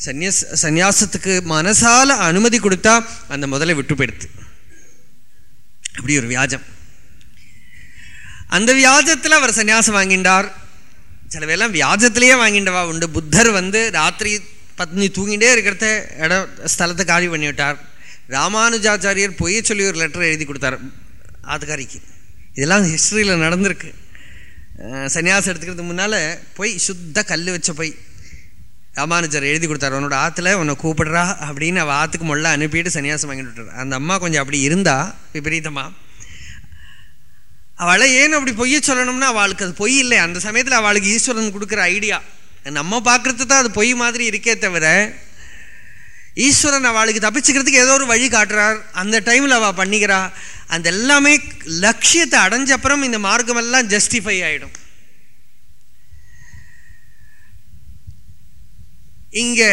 சந்நியாச சந்நியாசத்துக்கு மனசால் அனுமதி கொடுத்தா அந்த முதல்ல விட்டு போயிடுது அப்படி ஒரு வியாஜம். அந்த வியாஜத்தில் அவர் சன்னியாசம் வாங்கிண்டார். சில பேர்லாம் வியாஜத்திலேயே வாங்கிண்டவா உண்டு. புத்தர் வந்து ராத்திரி பத்னி தூங்கிட்டே இருக்கிறத இடம் ஸ்தலத்தை காலி பண்ணி விட்டார் ராமானுஜாச்சாரியர் பொய்ய சொல்லி ஒரு லெட்டர் எழுதி கொடுத்தார். ஆத்துக்காரிக்கு இதெல்லாம் ஹிஸ்ட்ரியில் நடந்திருக்கு. சன்னியாசம் எடுத்துக்கிறதுக்கு முன்னால் பொய் சுத்த கல் வச்ச பொய் ராமானுஜர் எழுதி கொடுத்தாரு. உன்னோட ஆற்றுல உன்னை கூப்பிடுறா அப்படின்னு அவள் ஆற்றுக்கு முள்ள அனுப்பிட்டு சன்னியாசம் வாங்கிட்டு விட்டார் அந்த அம்மா கொஞ்சம் அப்படி இருந்தா விபரீதமாக அவளை ஏன் அப்படி பொய்ய சொல்லணும்னா அவளுக்கு அது பொய் இல்லை. அந்த சமயத்தில் அவளுக்கு ஈஸ்வரன் கொடுக்குற ஐடியா நம்ம பார்க்குறது தான் அது பொய் மாதிரி இருக்கே தவிர ஈஸ்வரன் அவளுக்கு தப்பிச்சுக்கிறதுக்கு ஏதோ ஒரு வழி காட்டுறார். அந்த டைமில் அவள் பண்ணிக்கிறா. அந்த எல்லாமே லட்சியத்தை அடைஞ்ச அப்புறம் இந்த மார்க்கமெல்லாம் ஜஸ்டிஃபை ஆகிடும் இங்கே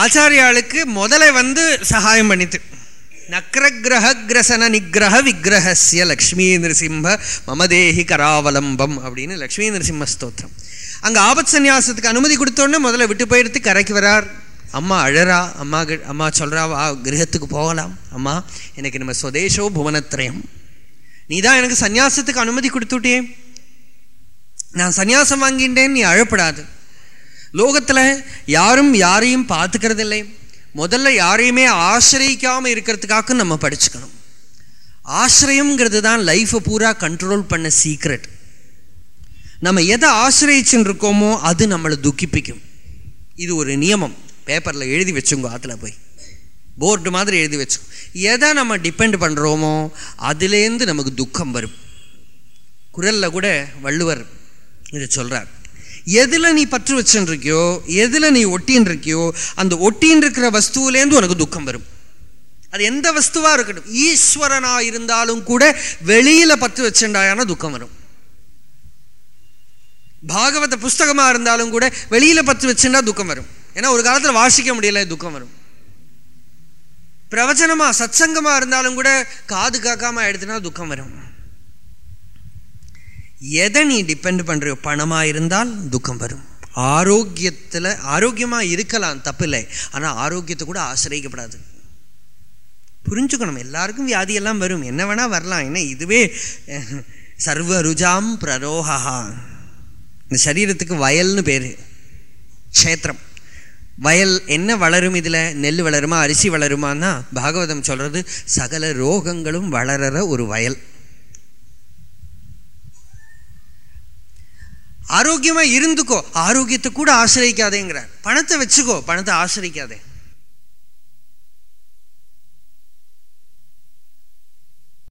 ஆச்சாரியாளுக்கு முதல்ல வந்து சகாயம் பண்ணித்து. நக்ரகிரகிரசன நிகிரக விக்கிரகசிய லக்ஷ்மி நிருசிம்ம மமதேஹி கராவலம்பம் அப்படின்னு லக்ஷ்மி நிருசிம்ம ஸ்தோத்திரம். அங்கே ஆபத் சந்நியாசத்துக்கு அனுமதி கொடுத்தோன்னே முதல்ல விட்டு போயிடுத்து கரைக்கு வரார். அம்மா அழறா? அம்மா அம்மா சொல்கிறா வா கிரகத்துக்கு போகலாம். அம்மா எனக்கு நம்ம சுதேஷோ புவனத்திரயம் நீ தான் எனக்கு சந்நியாசத்துக்கு அனுமதி கொடுத்துட்டே. நான் சந்நியாசம் வாங்கிட்டேன் நீ அழப்படாது. லோகத்தில் யாரும் யாரையும் பார்த்துக்கிறதில்லை. முதல்ல யாரையுமே ஆசிரியிக்காமல் இருக்கிறதுக்காக நம்ம படிச்சுக்கணும். ஆசிரியங்கிறது தான் லைஃப்பை பூரா கண்ட்ரோல் பண்ண சீக்ரெட் நம்ம எதை ஆசிரியச்சுன்னு இருக்கோமோ அது நம்மளை துக்கிப்பிக்கும். இது ஒரு நியமம். பேப்பரில் எழுதி வச்சுங்க ஆற்றுல போய். போர்டு மாதிரி எழுதி வச்சு. எதை நம்ம டிபெண்ட் பண்ணுறோமோ அதுலேருந்து நமக்கு துக்கம் வரும். குரலில் கூட வள்ளுவர் இதை சொல்கிறார் எதில் நீ பற்று வச்சுருக்கியோ எதில் நீ ஒட்டின்னு இருக்கியோ அந்த ஒட்டின்னு இருக்கிற வஸ்துவிலேருந்து உனக்கு துக்கம் வரும். அது எந்த வஸ்துவாக இருக்கட்டும் ஈஸ்வரனாக இருந்தாலும் கூட வெளியில் பற்று வச்சுண்டாயான துக்கம் வரும். பாகவத புஸ்தகமாக இருந்தாலும் கூட வெளியில் பற்று வச்சுட்டா துக்கம் வரும். ஏன்னா ஒரு காலத்தில் வாசிக்க முடியல துக்கம் வரும். பிரவச்சனமாக சத்சங்கமாக இருந்தாலும் கூட காது காக்காமல் எடுத்துனா துக்கம் வரும். எதை நீ டிபெண்ட் பண்ணுறியோ பணமாக இருந்தால் துக்கம் வரும். ஆரோக்கியத்தில் ஆரோக்கியமாக இருக்கலாம் தப்பில்லை. ஆனால் ஆரோக்கியத்தை கூட ஆசிரியக்கப்படாது புரிஞ்சுக்கணும் எல்லாருக்கும் வியாதியெல்லாம் வரும். என்ன வேணால் வரலாம். ஏன்னா இதுவே சர்வ ருஜாம் பிரரோகா இந்த சரீரத்துக்கு வயல்னு பேர். க்ஷேத்திரம். வயல் என்ன வளரும் இதில்? நெல் வளருமா? அரிசி வளருமான்னா பாகவதம் சொல்கிறது சகல ரோகங்களும் வளர்கிற ஒரு வயல். ஆரோக்கியமாக இருந்துக்கோ. ஆரோக்கியத்தை கூட ஆசிரியிக்காதேங்கிறார். பணத்தை வச்சுக்கோ. பணத்தை ஆசிரிக்காதே